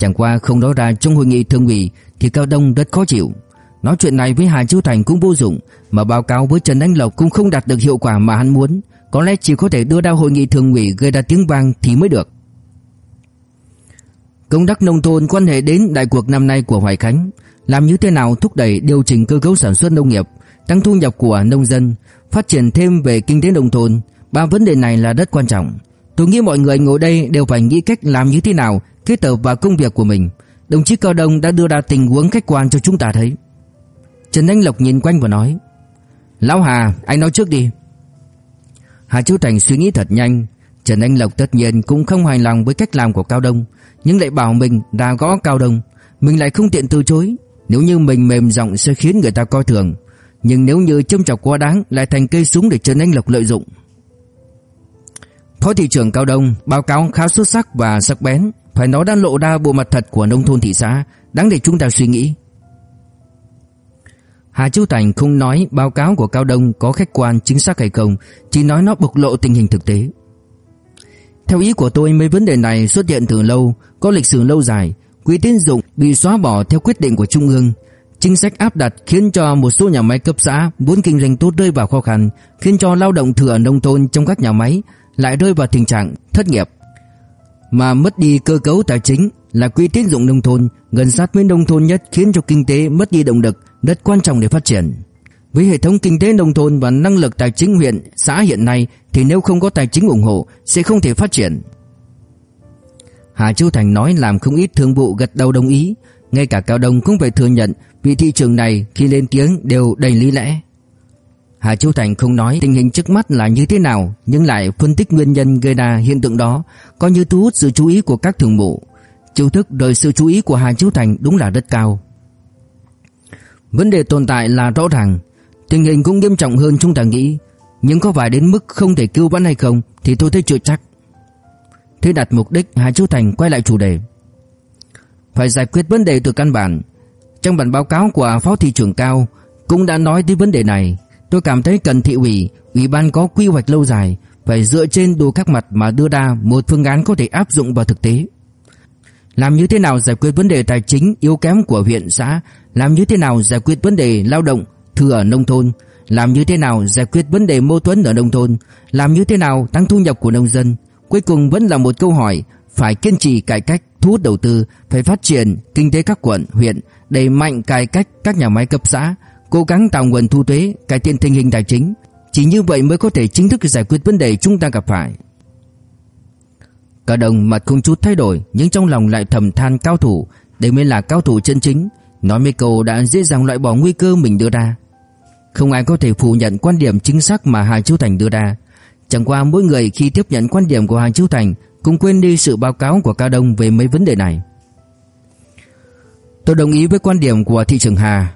Chẳng qua không nói ra trong hội nghị thường ủy thì Cao Đông rất khó chịu. Nói chuyện này với Hà Chiêu Thành cũng vô dụng, mà báo cáo với Trần Anh Lộc cũng không đạt được hiệu quả mà hắn muốn, có lẽ chỉ có thể đưa ra hội nghị thường ủy gây ra tiếng vang thì mới được. Công tác nông thôn quan hệ đến đại cuộc năm nay của Hoài Khánh, làm như thế nào thúc đẩy điều chỉnh cơ cấu sản xuất nông nghiệp, tăng thu nhập của nông dân, phát triển thêm về kinh tế nông thôn, ba vấn đề này là rất quan trọng. Tôi nghĩ mọi người ngồi đây đều phải nghĩ cách làm như thế nào kết hợp vào công việc của mình. Đồng chí Cao Đông đã đưa ra tình huống khách quan cho chúng ta thấy. Trần Anh Lộc nhìn quanh và nói: "Lão Hà, anh nói trước đi." Hà Chu Thành suy nghĩ thật nhanh, Trần Anh Lộc tất nhiên cũng không hài lòng với cách làm của Cao Đông, nhưng lại bảo mình đã gõ Cao Đông, mình lại không tiện từ chối, nếu như mình mềm giọng sẽ khiến người ta coi thường, nhưng nếu như châm chọc quá đáng lại thành cây súng để Trần Anh Lộc lợi dụng. Phó thị trưởng Cao Đông báo cáo khá xuất sắc và sắc bén, phải nói đã lộ ra bộ mặt thật của nông thôn thị xã, đáng để chúng ta suy nghĩ. Hà Châu Thành không nói báo cáo của Cao Đông có khách quan chính xác hay không, chỉ nói nó bộc lộ tình hình thực tế. Theo ý của tôi mấy vấn đề này xuất hiện từ lâu, có lịch sử lâu dài, quỹ tín dụng bị xóa bỏ theo quyết định của Trung ương. Chính sách áp đặt khiến cho một số nhà máy cấp xã vốn kinh doanh tốt rơi vào khó khăn, khiến cho lao động thừa nông thôn trong các nhà máy lại rơi vào tình trạng thất nghiệp. Mà mất đi cơ cấu tài chính là quỹ tín dụng nông thôn gần sát với nông thôn nhất khiến cho kinh tế mất đi động lực rất quan trọng để phát triển. Với hệ thống kinh tế nông thôn và năng lực tài chính huyện, xã hiện nay thì nếu không có tài chính ủng hộ sẽ không thể phát triển. Hà Châu Thành nói làm không ít thương vụ gật đầu đồng ý, ngay cả Cao Đông cũng phải thừa nhận vị thị trường này khi lên tiếng đều đầy lý lẽ. Hà Châu Thành không nói tình hình trước mắt là như thế nào, nhưng lại phân tích nguyên nhân gây ra hiện tượng đó, coi như thu hút sự chú ý của các thường vụ. Chiêu thức đợi sự chú ý của Hà Châu Thành đúng là rất cao. Vấn đề tồn tại là rõ ràng, tình hình cũng nghiêm trọng hơn chúng ta nghĩ, nhưng có phải đến mức không thể cứu vãn hay không thì tôi thấy chưa chắc. Thế đặt mục đích Hà Châu Thành quay lại chủ đề. Phải giải quyết vấn đề từ căn bản. Trong bản báo cáo của Phó thị trưởng cao cũng đã nói tới vấn đề này. Tôi cảm thấy cần thị ủy, ủy ban có quy hoạch lâu dài, phải dựa trên đủ các mặt mà đưa ra một phương án có thể áp dụng vào thực tế. Làm như thế nào giải quyết vấn đề tài chính yếu kém của huyện xã, làm như thế nào giải quyết vấn đề lao động thừa ở nông thôn, làm như thế nào giải quyết vấn đề mâu thuẫn ở nông thôn, làm như thế nào tăng thu nhập của nông dân. Cuối cùng vẫn là một câu hỏi, phải kiên trì cải cách, thu hút đầu tư, phải phát triển kinh tế các quận, huyện, đẩy mạnh cải cách các nhà máy cấp xã, cố gắng tạo nguồn thu thuế, cải thiện tình hình tài chính. Chỉ như vậy mới có thể chính thức giải quyết vấn đề chúng ta gặp phải. Cả đồng mặt không chút thay đổi nhưng trong lòng lại thầm than cao thủ, đây mới là cao thủ chân chính. Nói mấy câu đã dễ dàng loại bỏ nguy cơ mình đưa ra. Không ai có thể phủ nhận quan điểm chính xác mà Hà Chiêu Thành đưa ra. Chẳng qua mỗi người khi tiếp nhận quan điểm của Hà Chiêu Thành cũng quên đi sự báo cáo của Cao Đông về mấy vấn đề này. Tôi đồng ý với quan điểm của thị trưởng Hà.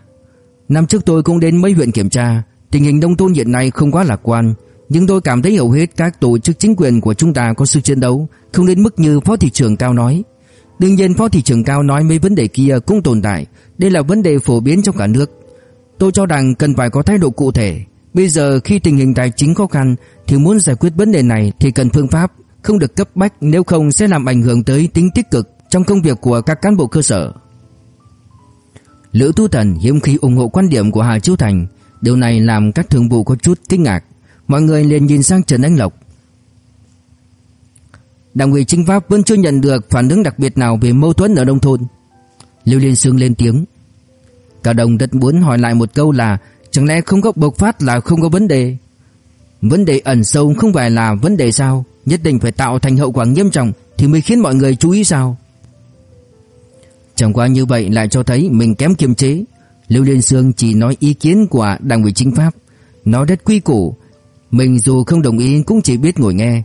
Năm trước tôi cũng đến mấy huyện kiểm tra, tình hình nông thôn hiện nay không quá lạc quan, nhưng tôi cảm thấy hầu hết các tổ chức chính quyền của chúng ta có sự chiến đấu, không đến mức như Phó thị trưởng Cao nói. Đương nhiên Phó thị trưởng Cao nói mấy vấn đề kia cũng tồn tại, đây là vấn đề phổ biến trong cả nước. Tôi cho rằng cần phải có thái độ cụ thể. Bây giờ khi tình hình tài chính khó khăn thì muốn giải quyết vấn đề này thì cần phương pháp, không được cấp bách nếu không sẽ làm ảnh hưởng tới tính tích cực trong công việc của các cán bộ cơ sở. Lữ Tu Thần hiếm khi ủng hộ quan điểm của Hà Chiêu Thành, điều này làm các thường vụ có chút kinh ngạc. Mọi người liền nhìn sang Trần Anh Lộc. Đảng ủy chính pháp vẫn chưa nhận được phản ứng đặc biệt nào về mâu thuẫn ở nông thôn. Lưu Liên Sương lên tiếng. Cả đồng rất muốn hỏi lại một câu là chẳng lẽ không có bộc phát là không có vấn đề. Vấn đề ẩn sâu không phải là vấn đề sao, nhất định phải tạo thành hậu quả nghiêm trọng thì mới khiến mọi người chú ý sao. Chẳng qua như vậy lại cho thấy mình kém kiềm chế. Lưu Liên Sương chỉ nói ý kiến của đảng ủy chính pháp, nói rất quy củ, mình dù không đồng ý cũng chỉ biết ngồi nghe.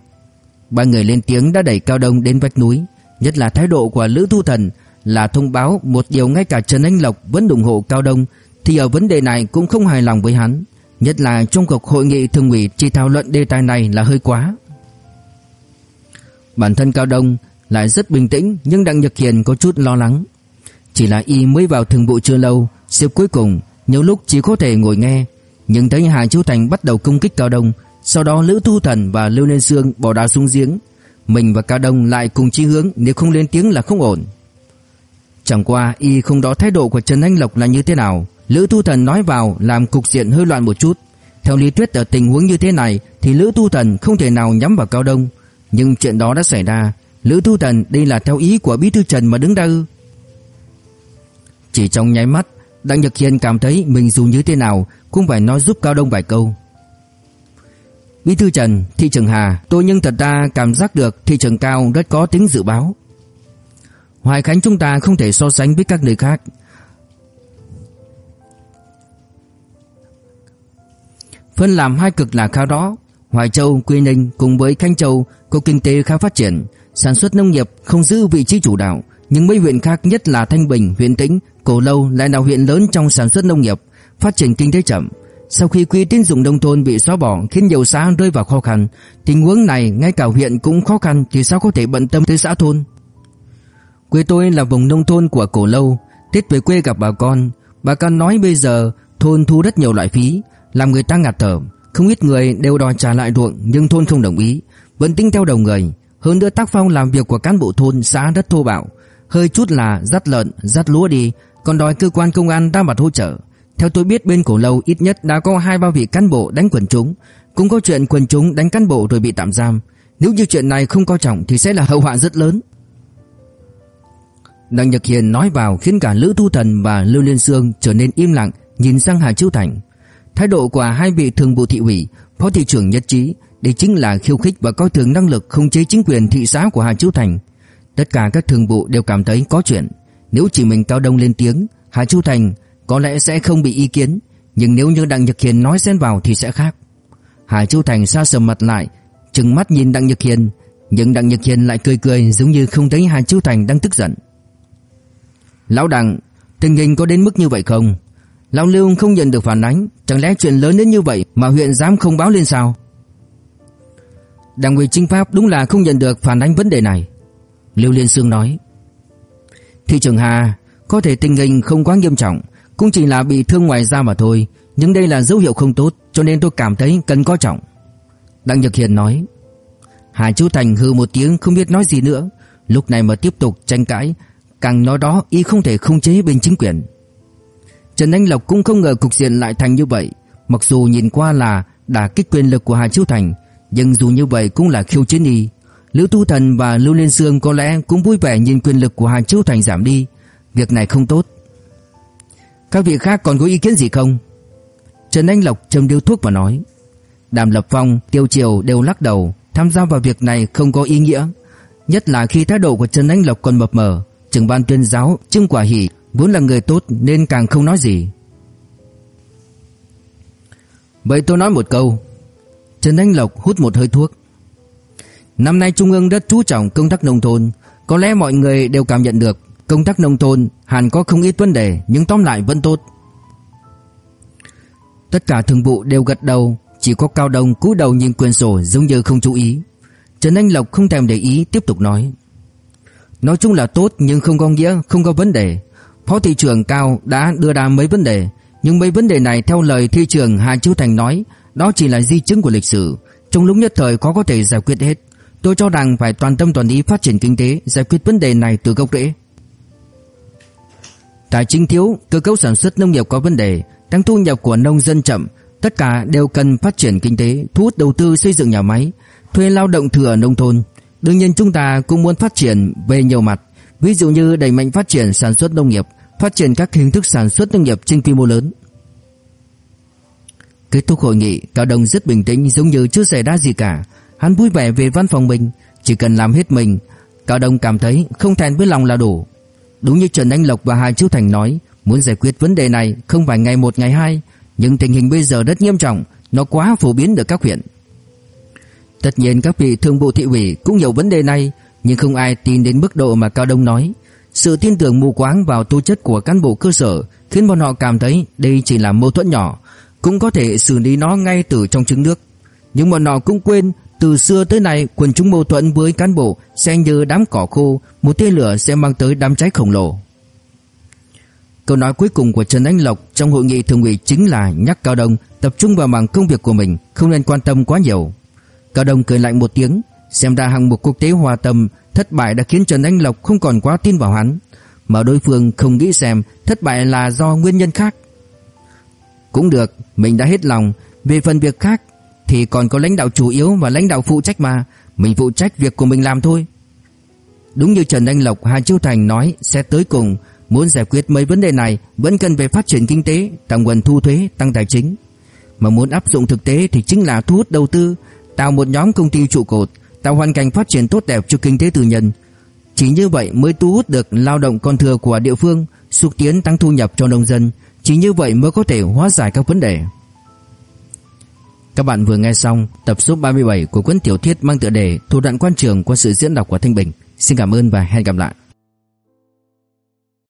Ba người lên tiếng đã đẩy Cao Đông đến vách núi, nhất là thái độ của Lữ Thu Thần là thông báo một điều ngay cả Trần Anh Lộc vẫn ủng hộ Cao Đông thì ở vấn đề này cũng không hài lòng với hắn, nhất là trong cuộc hội nghị thường ủy chỉ thảo luận đề tài này là hơi quá. Bản thân Cao Đông lại rất bình tĩnh nhưng Đặng Nhật Hiền có chút lo lắng. Chỉ là y mới vào thường vụ chưa lâu, xếp cuối cùng, nhiều lúc chỉ có thể ngồi nghe, nhưng thấy Hà chiếu Thành bắt đầu công kích Cao Đông, sau đó Lữ Thu Thần và Lưu Liên Sương bỏ đá xuống giếng, Mình và Cao Đông lại cùng chí hướng Nếu không lên tiếng là không ổn. Chẳng qua y không rõ thái độ của Trần Anh Lộc là như thế nào. Lữ thu Thần nói vào làm cục diện hơi loạn một chút. Theo lý thuyết ở tình huống như thế này Thì Lữ thu Thần không thể nào nhắm vào Cao Đông. Nhưng chuyện đó đã xảy ra. Lữ thu Thần đây là theo ý của Bí Thư Trần mà đứng ra ư? Chỉ trong nháy mắt Đặng Nhật Hiền cảm thấy mình dù như thế nào Cũng phải nói giúp Cao Đông vài câu. Bí thư Trần, Thị trường Hà Tôi nhưng thật ra cảm giác được thị trường cao rất có tính dự báo. Hoài Khánh chúng ta không thể so sánh với các nơi khác. Phân làm hai cực là khá đó. Hoài Châu, Quy Ninh cùng với Khánh Châu có kinh tế khá phát triển Sản xuất nông nghiệp không giữ vị trí chủ đạo những mấy huyện khác nhất là Thanh Bình, huyện Tĩnh, Cổ Lâu lại là huyện lớn trong sản xuất nông nghiệp Phát triển kinh tế chậm. Sau khi quỹ tín dụng nông thôn bị xóa bỏ khiến nhiều xã rơi vào khó khăn, tình huống này ngay cả huyện cũng khó khăn thì sao có thể bận tâm tới xã thôn. Quê tôi là vùng nông thôn của Cổ Lâu, Tết về quê gặp bà con, bà con nói bây giờ thôn thu rất nhiều loại phí, làm người ta ngạt thở, không ít người đều đòi trả lại ruộng nhưng thôn không đồng ý, vẫn tính theo đầu người. Hơn nữa tác phong làm việc của cán bộ thôn xã rất thô bạo, hơi chút là dắt lợn, dắt lúa đi, còn đòi cơ quan công an ra mặt hỗ trợ. Theo tôi biết bên cổ lâu ít nhất đã có hai ba vị cán bộ đánh quần chúng, cũng có chuyện quần chúng đánh cán bộ rồi bị tạm giam. Nếu như chuyện này không coi trọng thì sẽ là hậu họa rất lớn. Đặng Nhật Hiền nói vào khiến cả Lữ Thu Thần và Lưu Liên Sương trở nên im lặng nhìn sang Hà Chiêu Thành. Thái độ của hai vị thường vụ thị ủy, phó thị trưởng nhất trí, đây chính là khiêu khích và coi thường năng lực không chế chính quyền thị xã của Hà Chiêu Thành. Tất cả các thường vụ đều cảm thấy có chuyện, nếu chỉ mình Cao Đông lên tiếng, Hà chu Thành có lẽ sẽ không bị ý kiến, nhưng nếu như Đặng Nhật Hiền nói xen vào thì sẽ khác. Hà Chu Thành xa sầm mặt lại, trừng mắt nhìn Đặng Nhật Hiền, nhưng Đặng Nhật Hiền lại cười cười giống như không thấy Hà Chu Thành đang tức giận. Lão Đặng, tình hình có đến mức như vậy không? Lão Lưu không nhận được phản ánh, chẳng lẽ chuyện lớn đến như vậy mà huyện dám không báo lên sao? Đảng ủy chính pháp đúng là không nhận được phản ánh vấn đề này. Lưu Liên Sương nói. Thị Trường Hà, có thể tình hình không quá nghiêm trọng, cũng chỉ là bị thương ngoài da mà thôi Nhưng đây là dấu hiệu không tốt Cho nên tôi cảm thấy cần coi trọng. Đặng Nhật Hiền nói. "Hà Chú Thành hư một tiếng không biết nói gì nữa. Lúc này mà tiếp tục tranh cãi Càng nói đó y không thể không chế bên chính quyền. Trần Anh Lộc cũng không ngờ cục diện lại thành như vậy. Mặc dù nhìn qua là đả kích quyền lực của Hà Chiêu Thành Nhưng dù như vậy cũng là khiêu chiến y. Lưu Tu Thần và Lưu Liên Sương có lẽ cũng vui vẻ nhìn quyền lực của Hà Châu Thành giảm đi. Việc này không tốt. Các vị khác còn có ý kiến gì không? Trần Anh Lộc châm điếu thuốc và nói Đàm Lập Phong, Tiêu Triều đều lắc đầu Tham gia vào việc này không có ý nghĩa. Nhất là khi thái độ của Trần Anh Lộc còn mập mờ Trưởng ban tuyên giáo Trương Quả Hỷ Vốn là người tốt nên càng không nói gì. Vậy tôi nói một câu. Trần Anh Lộc hút một hơi thuốc. Năm nay Trung ương rất chú trọng công tác nông thôn Có lẽ mọi người đều cảm nhận được Công tác nông thôn hẳn có không ít vấn đề nhưng tóm lại vẫn tốt. Tất cả thường vụ đều gật đầu, chỉ có Cao Đông cúi đầu nhìn quyển sổ giống như không chú ý. Trần Anh Lộc không thèm để ý tiếp tục nói. Nói chung là tốt nhưng không có nghĩa không có vấn đề. Phó thị trưởng Cao đã đưa ra mấy vấn đề, nhưng mấy vấn đề này theo lời thị trưởng Hà Chiếu Thành nói, đó chỉ là di chứng của lịch sử, trong lúc nhất thời khó có thể giải quyết hết. Tôi cho rằng phải toàn tâm toàn ý phát triển kinh tế, giải quyết vấn đề này từ gốc rễ. Tài chính thiếu, cơ cấu sản xuất nông nghiệp có vấn đề, tăng thu nhập của nông dân chậm, tất cả đều cần phát triển kinh tế, thu hút đầu tư xây dựng nhà máy, thuê lao động thừa ở nông thôn. Đương nhiên chúng ta cũng muốn phát triển về nhiều mặt, ví dụ như đẩy mạnh phát triển sản xuất nông nghiệp, phát triển các hình thức sản xuất nông nghiệp trên quy mô lớn. Kết thúc hội nghị, Cao Đông rất bình tĩnh giống như chưa xảy ra gì cả. Hắn vui vẻ về văn phòng mình, chỉ cần làm hết mình. Cao Đông cảm thấy không thèm với lòng là đủ. Đúng như Trần Anh Lộc và Hà Chiêu Thành nói, muốn giải quyết vấn đề này không phải ngày một ngày hai, nhưng tình hình bây giờ rất nghiêm trọng, nó quá phổ biến ở các huyện. Tất nhiên các vị thương vụ thị ủy cũng hiểu vấn đề này, nhưng không ai tin đến mức độ mà Cao Đông nói. Sự tin tưởng mù quáng vào tố chất của cán bộ cơ sở khiến bọn họ cảm thấy đây chỉ là mâu thuẫn nhỏ, cũng có thể xử lý nó ngay từ trong trứng nước. Nhưng bọn họ cũng quên từ xưa tới nay quần chúng mâu thuẫn với cán bộ sẽ như đám cỏ khô, một tia lửa sẽ mang tới đám cháy khổng lồ. Câu nói cuối cùng của Trần Anh Lộc trong hội nghị thường ủy chính là nhắc Cao Đông tập trung vào mảng công việc của mình, không nên quan tâm quá nhiều. Cao Đông cười lạnh một tiếng, Xem ra hạng mục quốc tế hòa tâm thất bại đã khiến Trần Anh Lộc không còn quá tin vào hắn, mà đối phương không nghĩ xem thất bại là do nguyên nhân khác. Cũng được, mình đã hết lòng, về phần việc khác thì còn có lãnh đạo chủ yếu và lãnh đạo phụ trách mà, mình phụ trách việc của mình làm thôi. Đúng như Trần Anh Lộc Hà Chiêu Thành nói sẽ tới cùng, muốn giải quyết mấy vấn đề này vẫn cần về phát triển kinh tế, tăng nguồn thu thuế, tăng tài chính. Mà muốn áp dụng thực tế thì chính là thu hút đầu tư, tạo một nhóm công ty trụ cột, tạo hoàn cảnh phát triển tốt đẹp cho kinh tế tư nhân. Chỉ như vậy mới thu hút được lao động con thừa của địa phương, xúc tiến tăng thu nhập cho nông dân, chỉ như vậy mới có thể hóa giải các vấn đề. Các bạn vừa nghe xong tập số 37 của cuốn tiểu thuyết mang tựa đề Thủ đoạn quan trường qua sự diễn đọc của Thanh Bình. Xin cảm ơn và hẹn gặp lại.